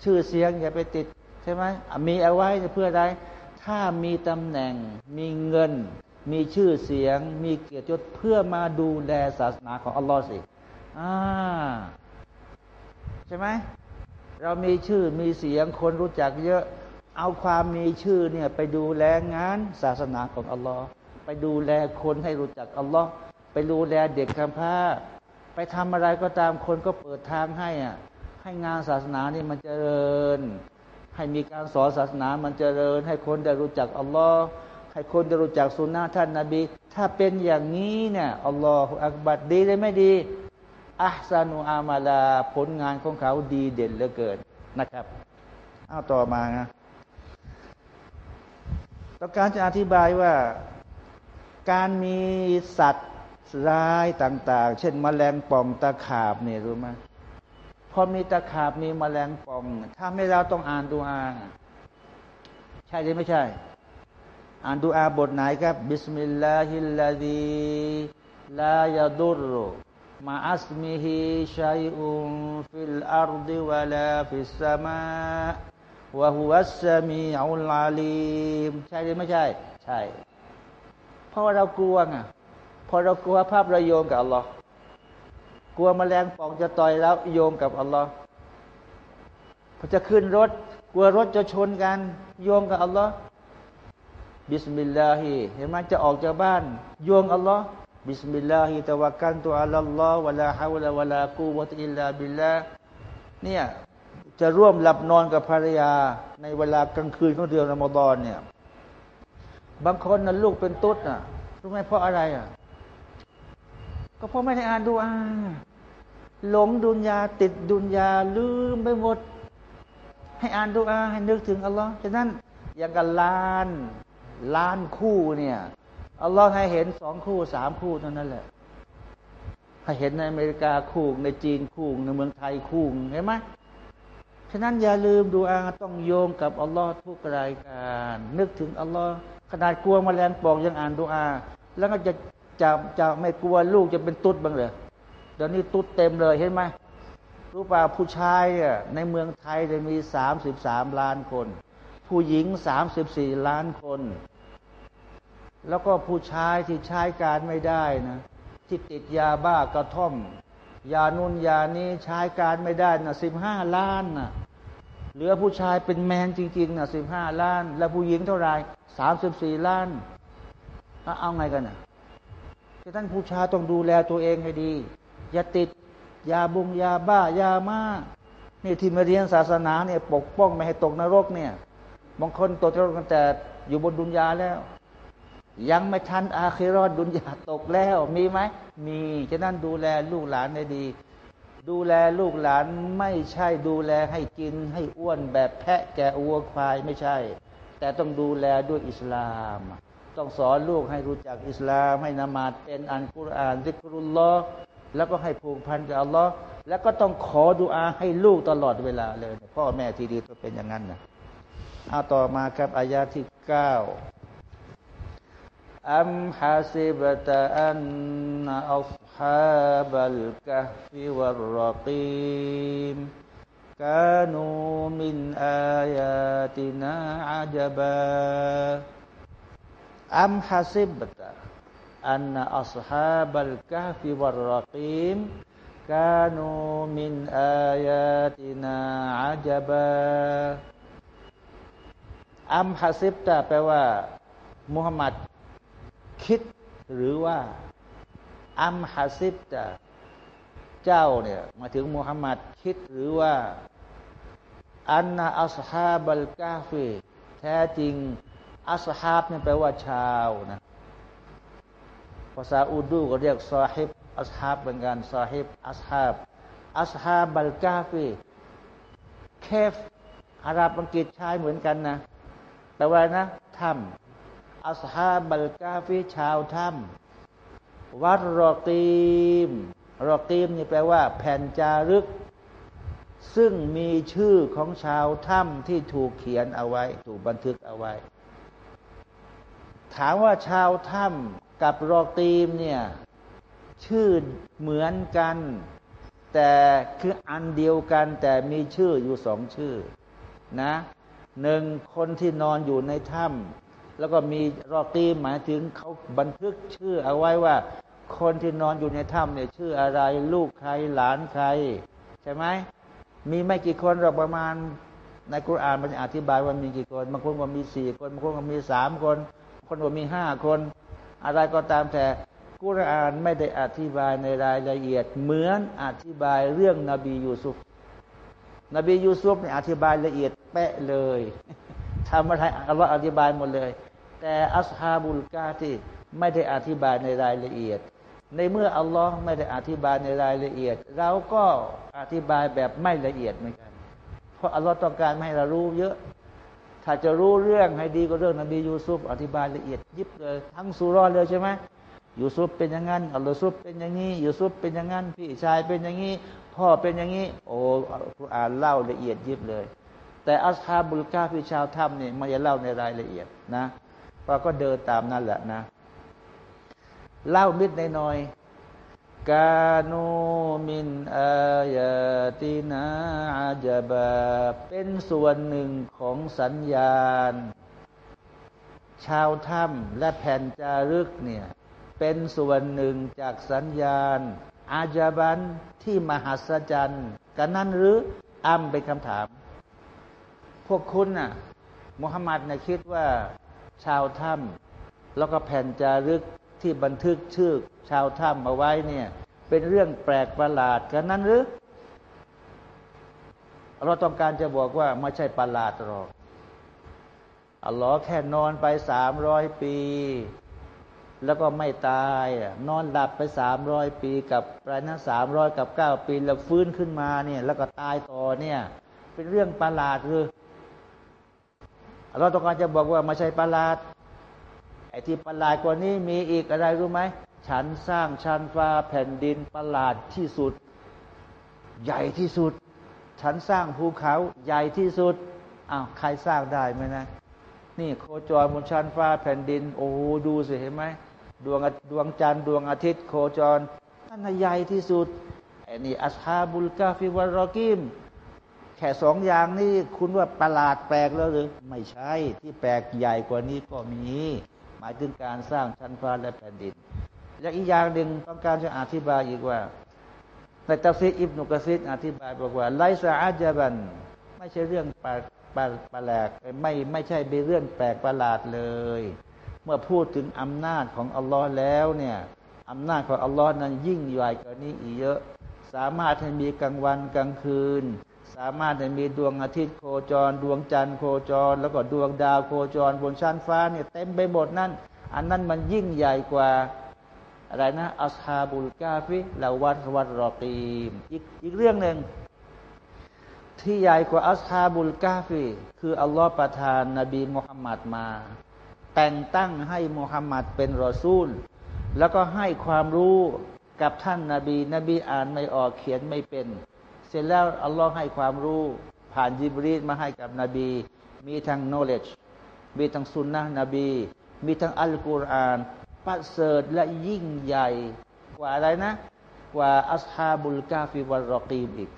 ชื่อเสียง อย่าไปติด ใช่ไหมมีเอาไว้เพื่ออะไร ถ้ามีตำแหน่ง มีเงิน มีชื่อเสียง มีเกียรติยศเพื่อมาดูแลศาสนาของอัลลอฮ์สิอ่าใช่ไหมเรามีชื่อมีเสียงคนรู้จักเยอะ เอาความมีชื่อเนี่ยไปดูแลงานศาสนาของอัลลอฮ์ไปดูแลคนให้รู้จักอัลลอฮ์ไปดูแลเด็กกำพร้า ไปทำอะไรก็ตามคนก็เปิดทางให้อะให้งานศาสนานี่มันเจริญ ให้มีการสอนศาสนามันเจริญ ให้คนได้รู้จักอัลลอฮ์ให้คนได้รู้จักสุนนะท่านนาบี ถ้าเป็นอย่างนี้เนี่ยอัลลอฮฺอักบัดดีเลยไม่ดีอัพซานุอามาลาผลงานของเขาดีเด่นเหลือเกินนะครับ เอาต่อมานะ ต้องการจะอธิบายว่าการมีสัตว์ร้ายต่าง ๆ เช่นมแมลงป่องตะขาบเนี่ยรู้ไหมพอมีตะขาบมีมแมลงป่องถ้าไม่เราต้องอ่านดูอา ใช่หรือไม่ใช่ อ่านดูอาบทไหนครับบิสมิลลาฮิลลาดีلا يضر مع اسمه شيء في الأرض ولا في السماء وهو السميع العليم ใช่หรือไม่ใช่ ใช่ เพราะว่าเรากลัวไงพอเรากลัวปั๊บเราโยงกับอัลลอฮ์กลัวแมลงป่องจะต่อยแล้วโยงกับอัลลอฮ์พอจะขึ้นรถ กลัวรถจะชนกัน โยงกับอัลลอฮ์بسم الله เห็นไหมจะออกจากบ้าน โยงอัลลอฮ์بسم الله توكلت على الله ولا حول ولا قوة إلا بالله เนี่ย จะร่วมหลับนอนกับภรรยาในเวลากลางคืนของเดือนรอมฎอนเนี่ย บางคนนะลูกเป็นตุ๊ดน่ะรู้ไหมเพราะอะไรอะ ก็เพราะไม่ได้อ่านดูอาหลงดุนยาติดดุนยาลืมไปหมด ให้อ่านดูอาให้นึกถึงอัลลอฮ์ฉะนั้นอย่างกับล้านล้านคู่เนี่ยอัลลอฮ์ให้เห็นสองคู่สามคู่เท่านั้นแหละให้เห็นในอเมริกาคู่ในจีนคู่ในเมืองไทยคู่เห็นไหม ฉะนั้นอย่าลืมดูอาต้องโยงกับอัลลอฮ์ทุกรายการ นึกถึงอัลลอฮ์ขนาดกลัวมแมลงปองยังอ่านดูอา แล้วก็จะจะจะไม่กลัวลูกจะเป็นตุ๊ดบ้างเลยเดี๋ยวนี้ตุ๊ดเต็มเลยเห็นไหมรู้ป่าผู้ชายเนี่ยในเมืองไทยจะมีสามสิบสามล้านคน ผู้หญิงสามสิบสี่ล้านคน แล้วก็ผู้ชายที่ใช้การไม่ได้นะที่ติดยาบ้ากระท่อม ยานุนยานี้ใช้การไม่ได้นะสิบห้าล้านนะเหลือผู้ชายเป็นแมนจริงๆนะสิบห้าล้าน แล้วผู้หญิงเท่าไหร่สามสิบสี่ล้านเอาไงกันนะที่ท่านผู้ชายต้องดูแลตัวเองให้ดี อย่าติดยาบุงยาบ้ายามานี่ที่มาเรียนศาสนาเนี่ยปกป้องไม่ให้ตกนรกเนี่ยบางคนตกนรกตั้งแต่อยู่บนดุนยาแล้ว ยังไม่ทันอาคิรอดดุนยาตกแล้ว มีไหม มีฉะนั้นดูแลลูกหลานได้ดี ดูแลลูกหลานไม่ใช่ดูแลให้กินให้อ้วนแบบแพะแกะวัวควายไม่ใช่ แต่ต้องดูแลด้วยอิสลาม ต้องสอนลูกให้รู้จักอิสลาม ให้นมาดเป็นอันกุรอานซิกรุลลอฮ์แล้วก็ให้ผูกพันกับอัลลอฮ์แล้วก็ต้องขอดุอาให้ลูกตลอดเวลาเลย พ่อแม่ที่ดีต้องเป็นอย่างนั้นนะเอาต่อมาครับอายาที่เก้า อัมฮาซิบตะอันอัลฮาบัลกะฟิวัรรกีม كانوا من آياتنا عجبا أم حسبت أن أصحاب الكهف والرقيم كانوا من آياتنا عجبا อัมฮัซิบตาแปลว่ามุฮัมมัดคิด หรือว่าอัมฮัซิบตาเจ้าเนี่ยมาถึงมุฮัมมัดคิดหรือว่าอันนาอัสฮาบัลกาฟีแท้จริงأصحاب เนี่ยแปลว่าชาวนะภาษาอุรดูก็เรียก صاحب أصحاب เป็นการ صاحب أصحاب أصحاب الكهف cave อาหรับอังกฤษใช้เหมือนกันนะแต่ว่านะถ้ำ أصحاب الكهف ชาวถ้ำ والرقيم رقيم นี่แปลว่า แผ่นจารึก ซึ่งมีชื่อของชาวถ้ำที่ถูกเขียนเอาไว้ ถูกบันทึกเอาไว้ ถามว่าชาวถ้ำกับรอกีมเนี่ยชื่อเหมือนกัน แต่คืออันเดียวกันแต่มีชื่ออยู่สองชื่อนะหนึ่งคนที่นอนอยู่ในถ้ำ แล้วก็มีรอกีหมายถึงเขาบันทึกชื่อเอาไว้ว่า คนที่นอนอยู่ในถ้ำเนี่ยชื่ออะไรลูกใครหลานใคร ใช่ไหมมีไม่กี่คนหรอกประมาณ ในกุรานมันอธิบายว่ามีกี่คนบางคนก็มีสี่คนบางคนก็มีสามคนบางคนก็มีห้าคน อะไรก็ตามแต่กุรานไม่ได้อธิบายในรายละเอียด เหมือนอธิบายเรื่องนบียูซุฟนบียูซุฟเนี่ยอธิบายละเอียดเป๊ะเลยทำอะไรอัลลอฮ์อธิบายหมดเลย แต่อัสฮาบุลกาที่ไม่ได้อธิบายในรายละเอียด ในเมื่ออัลลอฮ์ไม่ได้อธิบายในรายละเอียด เราก็อธิบายแบบไม่ละเอียดเหมือนกัน เพราะอัลลอฮ์ต้องการให้เรารู้เยอะ ถ้าจะรู้เรื่องให้ดีก็เรื่องนบียูซุฟอธิบายละเอียด ยิบเลยทั้งสุรอเลยใช่ไหมยูซุฟเป็นอย่างนั้นอัลลอฮ์ซุฟเป็นอย่างนี้ยูซุฟเป็นอย่างนั้นพี่ชายเป็นอย่างนี้ พ่อเป็นอย่างนี้ โอ้คุอ่านเล่าละเอียดยิบเลย แต่อัสฮาบุลกาพี่ชาวถ้ำนี่ไม่ได้เล่าในรายละเอียดนะ เราก็เดินตามนั่นแหละนะ เล่านิดในน้อยกาโนมินอายาตินาอาจบาเป็นส่วนหนึ่งของสัญญาณ ชาวถ้ำและแผ่นจารึกเนี่ย เป็นส่วนหนึ่งจากสัญญาณ อาจาบันที่มหัศจรรย์กันนั่นหรืออ้ำเป็นคำถาม พวกคุณน่ะมุฮัมมัดเนี่ยคิดว่า ชาวถ้ำแล้วก็แผ่นจารึกที่บันทึกชื่อชาวถ้ำเอาไว้เนี่ย เป็นเรื่องแปลกประหลาดกันนั้นหรือ เราต้องการจะบอกว่าไม่ใช่ประหลาดหรอกอัลลอฮ์แค่นอนไปสามร้อยปี แล้วก็ไม่ตายนอนหลับไปสามร้อยปีกับไรนะสามร้อยกับเก้าปี แล้วฟื้นขึ้นมาเนี่ย แล้วก็ตายต่อเนี่ย เป็นเรื่องประหลาดหรือ เราต้องการจะบอกว่าไม่ใช่ประหลาดไอ้ที่ประหลาดกว่านี้มีอีกอะไรรู้ไหมฉันสร้างชั้นฟ้าแผ่นดินประหลาดที่สุด ใหญ่ที่สุด ฉันสร้างภูเขาใหญ่ที่สุดอ้าวใครสร้างได้ไหมนะ นี่โคจรบนชั้นฟ้าแผ่นดิน โอ้ดูสิเห็นไหมดวงดวงจันทร์ดวงอาทิตย์ โคจรนั่นใหญ่ที่สุดไอ้นี่อัสฮาบุลกาฟิวรอกิม แค่สองอย่างนี่คุณว่าประหลาดแปลกแล้วหรือ ไม่ใช่ที่แปลกใหญ่กว่านี้ก็มี หมายถึงการสร้างชั้นฟ้าและแผ่นดิน และอีกอย่างหนึ่งต้องการจะอธิบายอีกว่า ในตัฟซีอิบนุกะซิดอธิบายบอกว่าไลซาอาจบัน ไม่ใช่เรื่องแปลกแปลกไม่ไม่ใช่เป็นเรื่องแปลกประหลาดเลย เมื่อพูดถึงอำนาจของอัลลอฮ์แล้วเนี่ยอำนาจของอัลลอฮ์นั้นยิ่งใหญ่กว่านี้อีกเยอะ สามารถให้มีกลางวันกลางคืน สามารถให้มีดวงอาทิตย์โคจร ดวงจันทร์โคจร แล้วก็ดวงดาวโคจร บนชั้นฟ้าเนี่ยเต็มไปหมดนั่น อันนั้นมันยิ่งใหญ่กว่าอะไรนะأصحاب الكهف والرقيمอีกอีกเรื่องหนึ่งที่ใหญ่กว่าأصحاب الكهف คืออัลลอฮฺประทานนบีมุฮัมมัดมา แต่งตั้งให้มุฮัมมัดเป็นรอซูล แล้วก็ให้ความรู้กับท่านนาบี นบีอ่านไม่ออกเขียนไม่เป็น เสร็จแล้วอัลลอฮ์ให้ความรู้ ผ่านยิบรีดมาให้กับนบี มีทั้ง knowledge มีทั้งสุนนะนบี มีทั้งอัลกุรอานประเสริฐและยิ่งใหญ่กว่าอะไรนะ กว่าอัสฮาบุลกาฟิวรอกีมอีก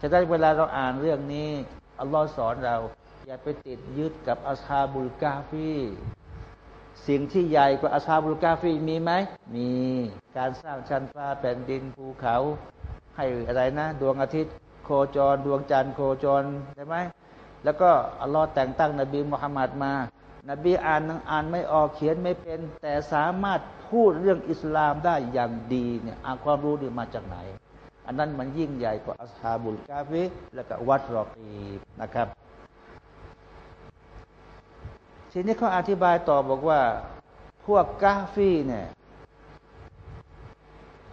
จะได้เวลาเราอ่านเรื่องนี้อัลลอฮ์สอนเรา อย่าไปติดยึดกับอัสฮาบุลกาฟีสิ่งที่ใหญ่กว่าอัสฮาบุลกาฟีมีไหม มีการสร้างชั้นฟ้าแผ่นดินภูเขา ให้อะไรนะ ดวงอาทิตย์ โคจร ดวงจันทร์โคจรใช่ไหมแล้วก็อัลลอฮ์แต่งตั้งนบีมุฮัมมัดมานบีอ่านอ่านไม่ออกเขียนไม่เป็น แต่สามารถพูดเรื่องอิสลามได้อย่างดีเนี่ยอาความรู้นี่มาจากไหน อันนั้นมันยิ่งใหญ่กว่าأصحاب الكهف แล้วก็ والرقيم นะครับ ทีนี้เขาอธิบายต่อบอกว่า พวก كهف เนี่ย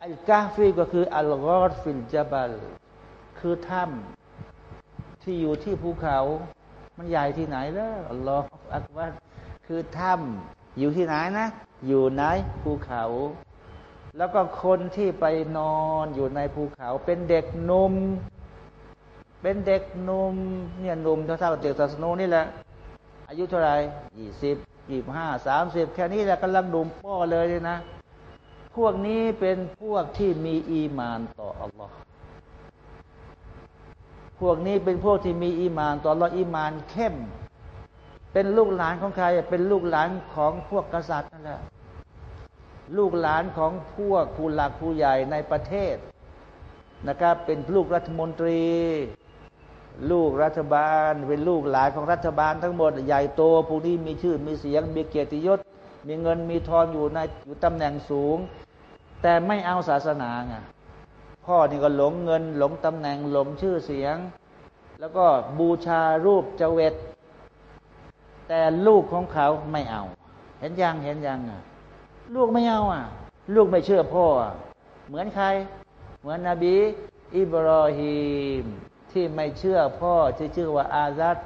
الكهف ก็คือ الغار في الجبل คือถ้ำที่อยู่ที่ภูเขา มันใหญ่ที่ไหนแล้วالله أكبرคือถ้ำอยู่ที่ไหนนะ อยู่ในภูเขา แล้วก็คนที่ไปนอนอยู่ในภูเขา เป็นเด็กนุ่มเป็นเด็กนุ่มเนี่ยนุ่มเท่าๆกับเด็กศาสนานี่แหละ อายุเท่าไหร่ยี่สิบยี่ห้าสามสิบแค่นี้แหละกำลังดุมป้อเลยนะ พวกนี้เป็นพวกที่มีอีมานต่ออัลลอฮ์พวกนี้เป็นพวกที่มีอีมานต่ออัลลอฮ์อีมานเข้ม เป็นลูกหลานของใคร เป็นลูกหลานของพวกกษัตริย์นั่นแหละ ลูกหลานของพวกผู้หลักผู้ใหญ่ในประเทศนะครับ เป็นลูกรัฐมนตรี ลูกรัฐบาล เป็นลูกหลานของรัฐบาลทั้งหมด ใหญ่โตพวกนี้มีชื่อมีเสียงมีเกียรติยศมีเงินมีทองอยู่ในอยู่ตำแหน่งสูง แต่ไม่เอาศาสนาไงพ่อนี่ก็หลงเงิน หลงตำแหน่งหลงชื่อเสียง แล้วก็บูชารูปเจเวตแต่ลูกของเขาไม่เอา เห็นยังเห็นยังอะลูกไม่เอาอะ ลูกไม่เชื่อพ่อเหมือนใคร เหมือนนบี อิบรอฮีมที่ไม่เชื่อพ่อที่ชื่อว่าอาซัด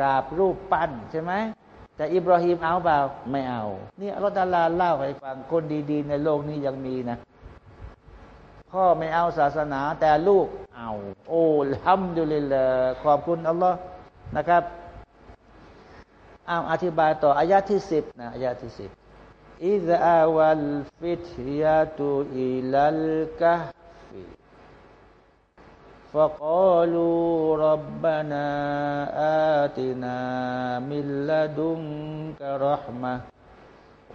กราบรูปปั้นใช่ไหม แต่อิบราฮิมเอาเปล่าไม่เอา นี่อัลลอฮฺตาลาเล่าให้ฟังคนดีๆ ในโลกนี้ยังมีนะ พ่อไม่เอาศาสนาแต่ลูกเอา โอ้ทำดูเลยเลยขอบคุณอัลลอฮ์นะครับเอาอธิบายต่ออายะที่สิบนะอายะที่สิบอิซาวัลฟิตยาตุอิลัลกะ فقالوا ربنا آتنا من لدنك رحمة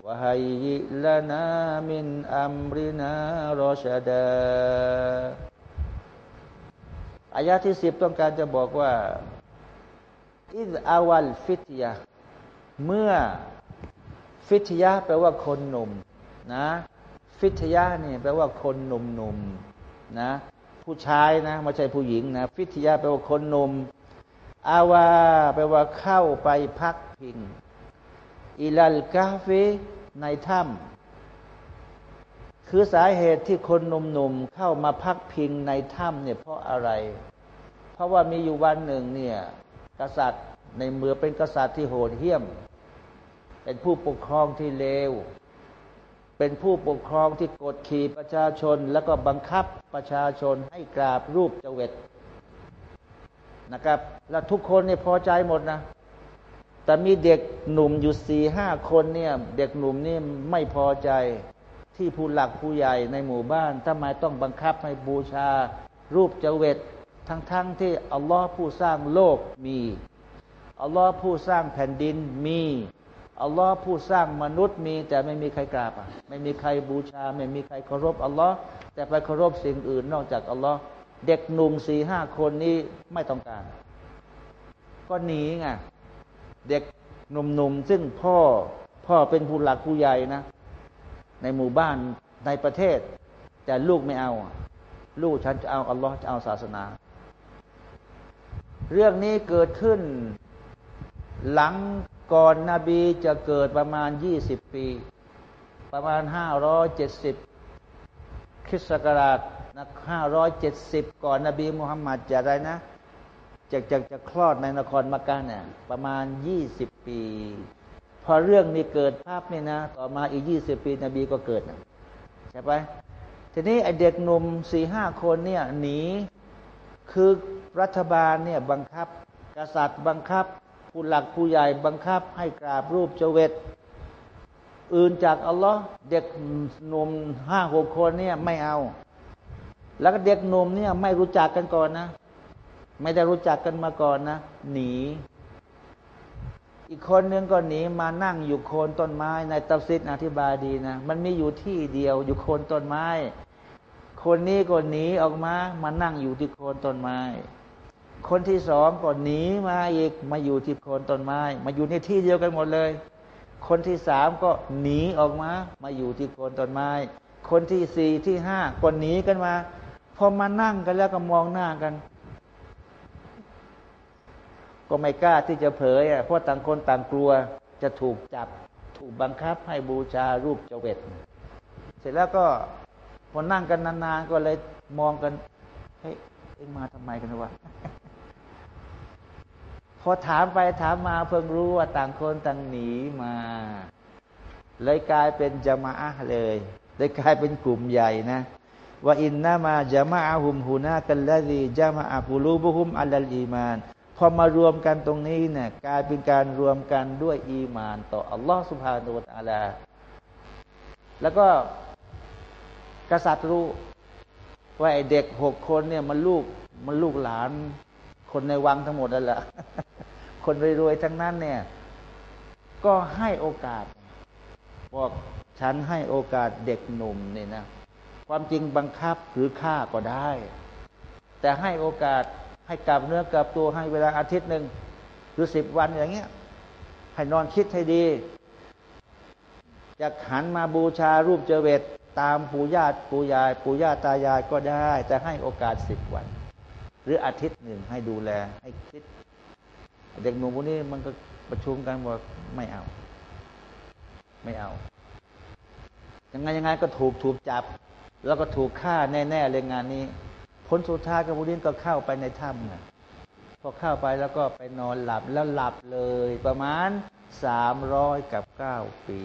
وهيئ لنا من أمرنا رشدا อายะที่สิบต้องการจะบอกว่าอิสอาวัลฟิตยาเมื่อฟิตยาแปลว่าคนหนุ่มนะฟิตยาเนี่ยแปลว่าคนหนุ่มๆนนะ ผู้ชายนะไม่ใช่ผู้หญิงนะฟิทยาแปลว่าคนนมอาวาแปลว่าเข้าไปพักพิงอิลัลกาเฟในถ้ำคือสาเหตุที่คนหนุ่มๆเข้ามาพักพิงในถ้ำเนี่ยเพราะอะไร เพราะว่ามีอยู่วันหนึ่งเนี่ยกษัตริย์ในเมืองเป็นกษัตริย์ที่โหดเหี้ยม เป็นผู้ปกครองที่เลว เป็นผู้ปกครองที่กดขี่ประชาชน แล้วก็บังคับประชาชนให้กราบรูปเจเวตนะครับ และทุกคนเนี่ยพอใจหมดนะ แต่มีเด็กหนุ่มอยู่สี่ห้าคนเนี่ยเด็กหนุ่มนี่ไม่พอใจที่ผู้หลักผู้ใหญ่ในหมู่บ้านทำไมต้องบังคับให้บูชารูปเจเวตทั้งๆทที่อัลลอฮ์ผู้สร้างโลกมีอัลลอฮ์ผู้สร้างแผ่นดินมี อัลลอฮ์ผู้สร้างมนุษย์มี แต่ไม่มีใครกราบอะไม่มีใครบูชา ไม่มีใครเคารพอัลลอฮ์แต่ไปเคารพสิ่งอื่นนอกจากอัลลอฮ์เด็กหนุ่มสี่ห้าคนนี้ไม่ต้องการ ก็หนีไงเด็กหนุ่มๆซึ่งพ่อพ่อเป็นผู้หลักผู้ใหญ่นะ ในหมู่บ้านในประเทศ แต่ลูกไม่เอา ลูกฉันจะเอาอัลลอฮ์จะเอาศาสนา เรื่องนี้เกิดขึ้นหลัง ก่อนนบีจะเกิดประมาณยี่สิบปี ประมาณห้าร้อยเจ็ดสิบคริสต์ศักราชนะห้าร้อยเจ็ดสิบก่อนนบีมุฮัมมัดจะอะไรนะจะจะจะคลอดในนครมักกะเนี่ยประมาณยี่สิบปี พอเรื่องนี้เกิดภาพนี่นะ ต่อมาอีกยี่สิบปีนบีก็เกิดนะใช่ไหมทีนี้ไอเด็กหนุ่มสี่ห้าคนเนี่ยหนีคือรัฐบาลเนี่ยบังคับ กษัตริย์บังคับ ผู้หลักผู้ใหญ่บังคับให้กราบรูปเจเวตอื่นจากอัลลอฮ์เด็กหนุ่มห้าหกคนเนี่ยไม่เอา แล้วก็เด็กหนุ่มเนี่ยไม่รู้จักกันก่อนนะ ไม่ได้รู้จักกันมาก่อนนะ หนี อีกคนนึงก็หนีมานั่งอยู่โคนต้นไม้ในตัฟซิดอธิบายดีนะ มันมีอยู่ที่เดียวอยู่โคนต้นไม้ คนนี้ก็หนีออกมา มานั่งอยู่ที่โคนต้นไม้ คนที่สองก็หนีมาอีกมาอยู่ที่โคนต้นไม้ มาอยู่ในที่เดียวกันหมดเลย คนที่สามก็หนีออกมา มาอยู่ที่โคนต้นไม้ คนที่สี่ที่ห้าก็หนีกันมาพอมานั่งกันแล้วก็มองหน้ากัน ก็ไม่กล้าที่จะเผยอะเพราะต่างคนต่างกลัวจะถูกจับ ถูกบังคับให้บูชารูปเจเวตเสร็จแล้วก็พอนั่งกันนานๆก็เลยมองกันเฮ้ยเอ็งมาทำไมกันวะ พอถามไปถามมาเพิ่งรู้ว่าต่างคนต่างหนีมา เลยกลายเป็นจมาอะเลยเลยกลายเป็นกลุ่มใหญ่นะว่าอินนามาจมาอาหุมหูนากันละดีจมาอากูลูบุหุมอัลลอีมานพอมารวมกันตรงนี้เนี่ยกลายเป็นการรวมกันด้วยอีมาน ต่ออัลลอฮฺสุบฮานุตะลาแล้วก็กษัตริย์รู้ว่าไอเด็กหกคนเนี่ยมันลูกมันลูกหลาน คนในวังทั้งหมดนั่นแหละ คนรวยๆทั้งนั้นเนี่ย ก็ให้โอกาสบอกฉันให้โอกาสเด็กหนุ่มนี่นะ ความจริงบังคับหรือฆ่าก็ได้ แต่ให้โอกาสให้กลับเนื้อกลับตัวให้เวลาอาทิตย์หนึ่งหรือสิบวันอย่างเงี้ย ให้นอนคิดให้ดีจะหันมาบูชารูปเจเวตตามปู่ญาติปู่ยาย ปู่ย่าตายายก็ได้ แต่ให้โอกาสสิบวัน หรืออาทิตย์หนึ่งให้ดูแลให้คิด เด็กหนุ่มพวกนี้มันก็ประชุมกันบอกไม่เอา ไม่เอา ยังไงยังไงก็ถูกถูกจับ แล้วก็ถูกฆ่าแน่ๆเลยงานนี้ ผลสุดท้ายกับบุรินก็เข้าไปในถ้ำนะพอเข้าไปแล้วก็ไปนอนหลับแล้วหลับเลยประมาณสามร้อยกับเก้าปี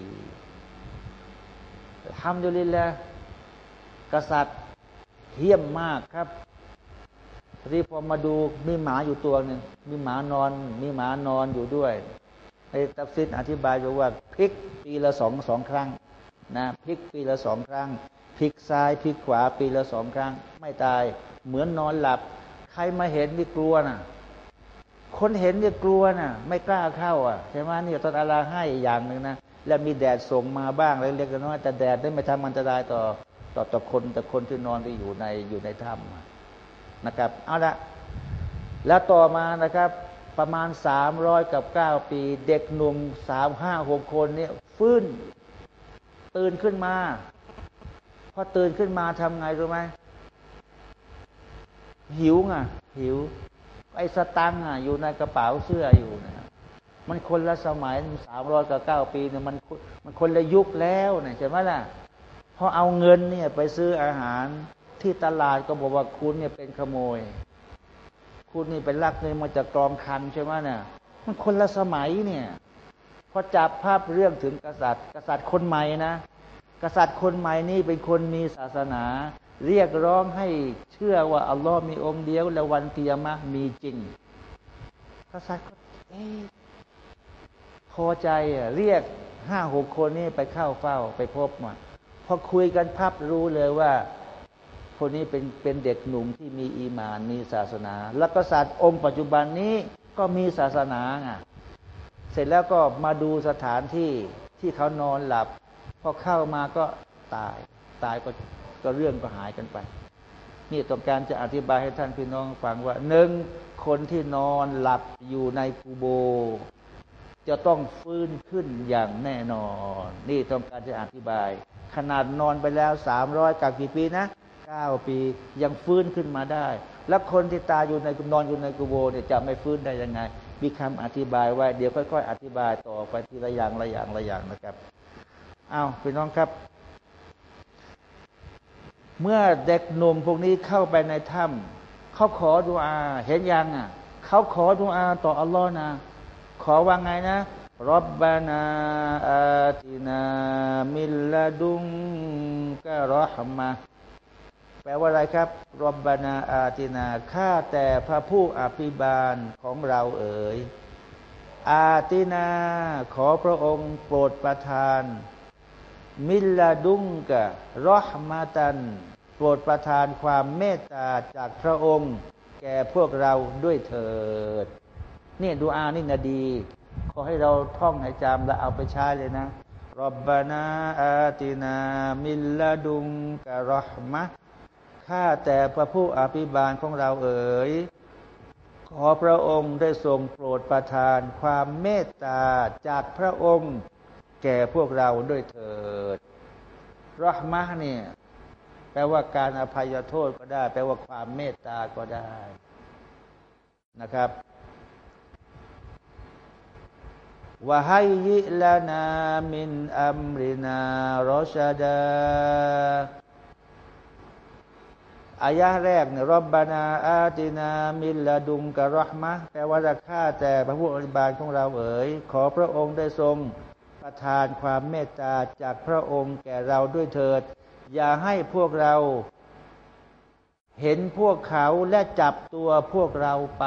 ทำดุลินแล้วกษัตริย์เฮี้ยมมากครับ ที่พอมาดูมีหมาอยู่ตัวหนึ่งมีหมานอน มีหมานอนอยู่ด้วยในตัฟซิดอธิบายว่าพลิกปีละสองสองครั้งนะพลิกปีละสองครั้งพลิกซ้ายพลิกขวาปีละสองครั้ง ไม่ตาย เหมือนนอนหลับ ใครมาเห็นนี่กลัวนะคนเห็นนี่กลัวนะไม่กล้าเข้าอะใช่ไหมนี่ตอนอาลาให้อย่างหนึ่งนะแล้วมีแดดส่งมาบ้างเล็กๆน้อยแต่แดดได้ไม่ทำอันตรายต่อต่อต่อคนแต่คนที่นอนที่อยู่ในอยู่ในถ้ำ นะครับ เอาละแล้วต่อมานะครับ ประมาณสามร้อยกับเก้าปี เด็กหนุ่มสามห้าหกคนเนี่ยฟื้น ตื่นขึ้นมาพอตื่นขึ้นมาทำไงรู้ไหมหิวไงหิว ไอ้สตังอะอยู่ในกระเป๋าเสื้ออยู่นะมันคนละสมัยสามร้อยกับเก้าปีเนี่ยมันมันคนละยุคแล้วเนี่ยใช่ไหมล่ะพอเอาเงินเนี่ยไปซื้ออาหาร ที่ตลาดก็บอกว่าคุณเนี่ยเป็นขโมย คุณนี่เป็นลักเงินมาจากกองคันใช่ไหมเนี่ยมันคนละสมัยเนี่ยพอจับภาพเรื่องถึงกษัตริย์ กษัตริย์คนใหม่นะ กษัตริย์คนใหม่นี่เป็นคนมีศาสนา เรียกร้องให้เชื่อว่าอัลลอฮ์มีองค์เดียว และวันเตียมะมีจริง กษัตริย์ก็เอพอใจอะเรียกห้าหกคนนี้ไปเข้าเฝ้าไปพบมาพอคุยกันพับรู้เลยว่า คนนี้เป็นเป็นเด็กหนุ่มที่มีอีมานมีศาสนา แล้วก็ศาสตร์องค์ปัจจุบันนี้ก็มีศาสนาไงเสร็จแล้วก็มาดูสถานที่ที่เขานอนหลับพอเข้ามาก็ตายตายก็ก็เรื่องก็หายกันไป นี่ต้องการจะอธิบายให้ท่านพี่น้องฟังว่าหนึ่งคนที่นอนหลับอยู่ในกูโบ จะต้องฟื้นขึ้นอย่างแน่นอน นี่ต้องการจะอธิบาย ขนาดนอนไปแล้วสามร้อยกับกี่ปีนะ เก้าปี ยังฟื้นขึ้นมาได้ แล้วคนที่ตายอยู่ในกุมนอนอยู่ในกุโบเนี่ยจะไม่ฟื้นได้ยังไง มีคำอธิบายไว้เดี๋ยวค่อย ๆ อธิบายต่อไปทีละอย่างละอย่างละอย่างนะครับเอาพี่น้องครับ เมื่อเด็กหนุ่มพวกนี้เข้าไปในถ้ำเขาขอดุอา เห็นยังอะเขาขอดุอาต่ออัลลอฮ์นะขอว่าไงนะรับบานาอาตินามิลลาดุงกะรอฮมะ แปลว่าอะไรครับรบบนาอาตินาข้าแต่พระผู้อภิบาลของเราเอ๋ยอาตินาขอพระองค์โปรดประทาน มิลลาดุงกะรอฮมาตัน โปรดประทานความเมตตาจากพระองค์ แก่พวกเราด้วยเถิดนี่ดูอานี่นะดี ขอให้เราท่องให้จำและเอาไปใช้เลยนะรบบานาอาตินา มิลลาดุงกะรอห์มะ ข้าแต่พระผู้อภิบาลของเราเอ๋ย ขอพระองค์ได้ทรงโปรดประทานความเมตตาจากพระองค์ แก่พวกเราด้วยเถิดรอห์มะเนี่ยแปลว่าการอภัยโทษก็ได้ แปลว่าความเมตตาก็ได้นะครับวะให้ยิลานามินอัมรินารชาดา อายะแรกเนี่ยรบบานาอาตินามิลลาดุงกะรหมะแปลว่าจะฆ่าแต่พระผู้อภิบาลของเราเอ๋ยขอพระองค์ได้ทรงประทานความเมตตาจากพระองค์แก่เราด้วยเถิด อย่าให้พวกเรา เห็นพวกเขาและจับตัวพวกเราไป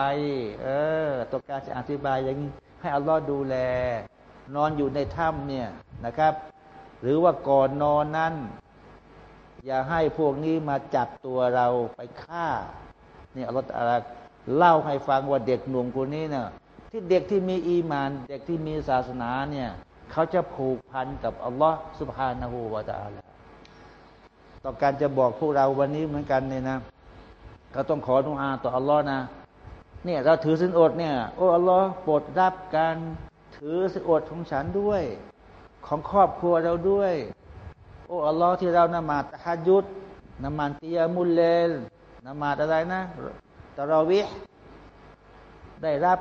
เออตัวการจะอธิบายอย่างให้อัลลอฮ์ดูแล นอนอยู่ในถ้ำเนี่ยนะครับ หรือว่าก่อนนอนนั้น อย่าให้พวกนี้มาจับตัวเราไปฆ่าเนี่ยอัลลอฮ์เล่าให้ฟังว่าเด็กหนุ่มคนนี้เนี่ยที่เด็กที่มีอีมาน เด็กที่มีศาสนาเนี่ยเขาจะผูกพันกับอัลลอฮ์สุบฮานาหูวาตาลาต่อการจะบอกพวกเราวันนี้เหมือนกันเนี่ยนะเขาต้องขอดุอาต่ออัลลอฮ์นะเนี่ยเราถือสินอดเนี่ยโอ้อัลลอฮ์โปรดรับการถือสินอดของฉันด้วย ของครอบครัวเราด้วย โอ้อัลลอฮ์ที่เรานมาตะฮัยุดนมาตียมุลเลลนมาอะไรนะตะรอวิได้รับ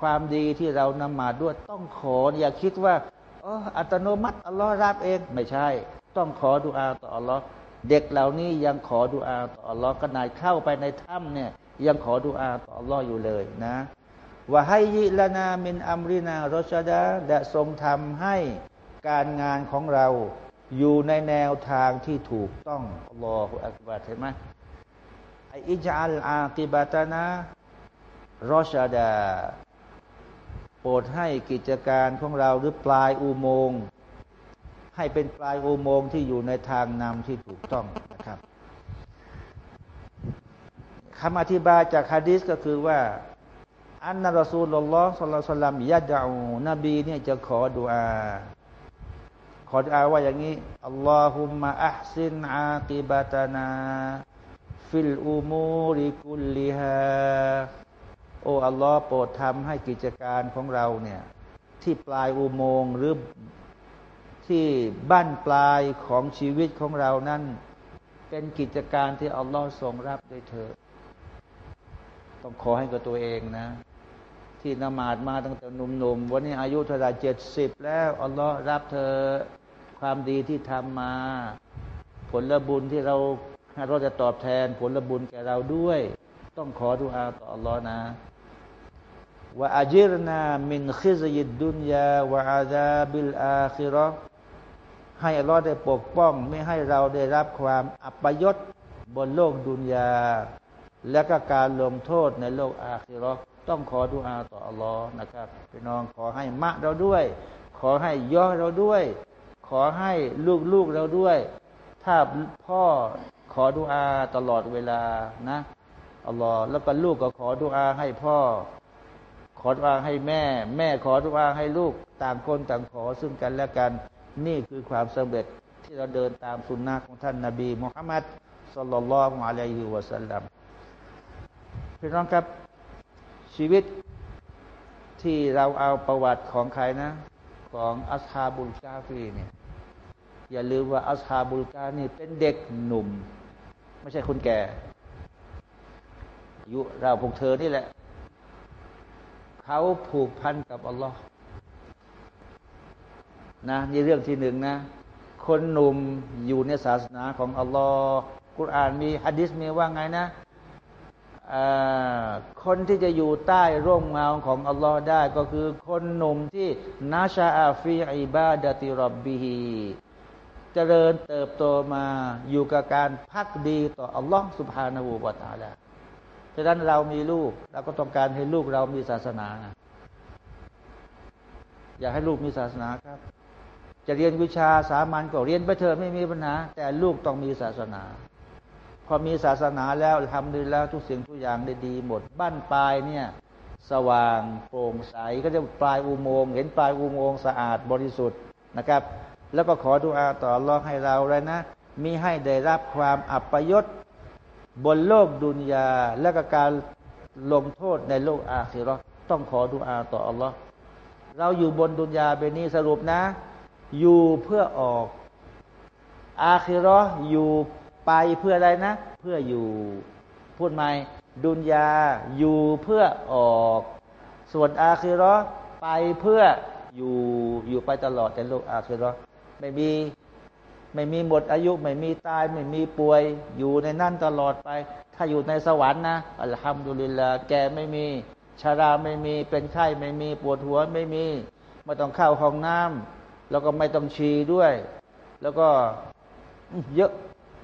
ความดีที่เรานมาด้วยต้องขอ อย่าคิดว่าอ๋ออัตโนมัติอัลลอฮ์รับเอง ไม่ใช่ ต้องขอดุอาต่ออัลลอฮ์เด็กเหล่านี้ยังขอดุอาต่ออัลลอฮ์ขนาดเข้าไปในถ้ำเนี่ย ยังขอดุอาต่ออัลลอฮ์อยู่เลยนะว่าให้ยิลานามินอัมรินารชดาและทรงทำให้การงานของเรา อยู่ในแนวทางที่ถูกต้องอัลลอฮฺอักบารเห็นไหมไออิจอัลอาติบัตนะรอชาดา โปรดให้กิจการของเราหรือปลายอุโมงค์ให้เป็นปลายอุโมงค์ที่อยู่ในทางนำที่ถูกต้องนะครับคำอธิบายจากฮะดิษก็คือว่า أن رسول الله صلى الله عليه وسلم يدعو นบีเนี่ยจะขอดุอา ขอดุอาว่าอย่างนี้اللهم أحسن عاقبتنا في الأمور كلهاโอ้อัลลอฮ์โปรดทำให้กิจการของเราเนี่ยที่ปลายอุโมงค์หรือที่บ้านปลายของชีวิตของเรานั้น เป็นกิจการที่อัลลอฮ์ทรงรับโดยเธอ ต้องขอให้กับตัวเองนะ ที่นมาดมาตั้งแต่หนุ่มๆวันนี้อายุเท่าไรเจ็ดสิบแล้วอัลลอฮ์รับเธอ ความดีที่ทำมา ผลบุญที่เราเราจะตอบแทนผลบุญแก่เราด้วย ต้องขอดุอาต่ออัลลอฮ์นะว่าอาจิรนามินขิซยิดดุนยาวะอาซาบิลอาคิรอให้อัลลอฮ์ได้ปกป้อง ไม่ให้เราได้รับความอัปยศบนโลกดุนยา และก็การลงโทษในโลกอาคิรอต้องขอดุอาต่ออัลลอฮ์นะครับพี่น้องขอให้มะเราด้วย ขอให้ย่อเราด้วย ขอให้ลูกๆเราด้วย ถ้าพ่อขอดุอาตลอดเวลานะอัลลอฮ์แล้วก็ลูกก็ขอดุอาให้พ่อ ขอดุอาให้แม่ แม่ขอดุอาให้ลูกต่างคนต่างขอซึ่งกันและกัน นี่คือความสำเร็จที่เราเดินตามสุนนะของท่านนาบีมุฮัมมัดสุลลัลลอฮุอะลัยฮิวะสัลลัมพี่น้องครับชีวิตที่เราเอาประวัติของใครนะ ของอัสฮาบุลกาฟีเนี่ย อย่าลืมว่าอัสฮาบุลกานี่เป็นเด็กหนุ่ม ไม่ใช่คนแก่อายุเราพวกเธอนี่แหละ เขาผูกพันกับอัลลอฮ์นะนี่เรื่องที่หนึ่งนะ คนหนุ่มอยู่ในศาสนาของอัลลอฮ์กุรอานมีฮะดิษมีว่าไงนะคนที่จะอยู่ใต้ร่มเงาของอัลลอฮ์ได้ก็คือคนหนุ่มที่นาชาอาฟีอิบาดติรบบีฮี เจริญเติบโตมาอยู่กับการพักดีต่ออัลลอฮ์สุบฮานาหูบะตาล้วฉะนั้นเรามีลูกเราก็ต้องการให้ลูกเรามีศาสนาอยากให้ลูกมีศาสนาครับ จะเรียนวิชาสามัญก็เรียนไปเถอะไม่มีปัญหา แต่ลูกต้องมีศาสนา พอมีศาสนาแล้วทำดีแล้วทุกสิ่งทุกอย่างได้ดีหมดบ้านปลายเนี่ย สว่างโปร่งใสก็จะปลายอุโมงค์เห็นปลายอุโมงค์สะอาดบริสุทธิ์นะครับ แล้วก็ขอดุอาต่อรองให้เราเลยนะ มีให้ได้รับความอัปยศบนโลกดุนยา และก็การลงโทษในโลกอาคิรอต้องขอดุอาต่ออัลลอฮ์เราอยู่บนดุนยาเบนี้สรุปนะ อยู่เพื่อออก อาคิรออยู่ไปเพื่ออะไรนะ เพื่ออยู่พูดใหม่ดุนยาอยู่เพื่อออก ส่วนอาคิรอไปเพื่ออยู่อยู่ไปตลอดในโลกอาคิรอ ไม่มีไม่มีหมดอายุ ไม่มีตาย ไม่มีป่วย อยู่ในนั่นตลอดไป ถ้าอยู่ในสวรรค์นะอัลฮัมดุลิลลาแกไม่มีชาราไม่มีเป็นไข้ไม่มีปวดหัวไม่มี ไม่ต้องเข้าห้องน้ำแล้วก็ไม่ต้องชีด้วย แล้วก็เยอะ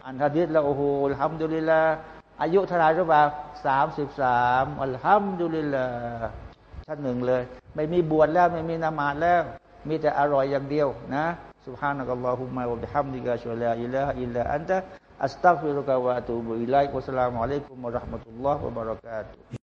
อันทดิษแล้วโอ้โหอัลฮัมดุลิลลาอายุเท่าไรรู้ป่าสามสิบสามอัลฮัมดุลิลลาชั้นหนึ่งเลย ไม่มีบวชแล้วไม่มีนามาดแล้ว มีแต่อร่อยอย่างเดียวนะ سبحانك اللهم وبحمدك أشهد لا إله إلا أنت أستغفرك وأتوب إليك والسلام عليكم ورحمة الله وبركاته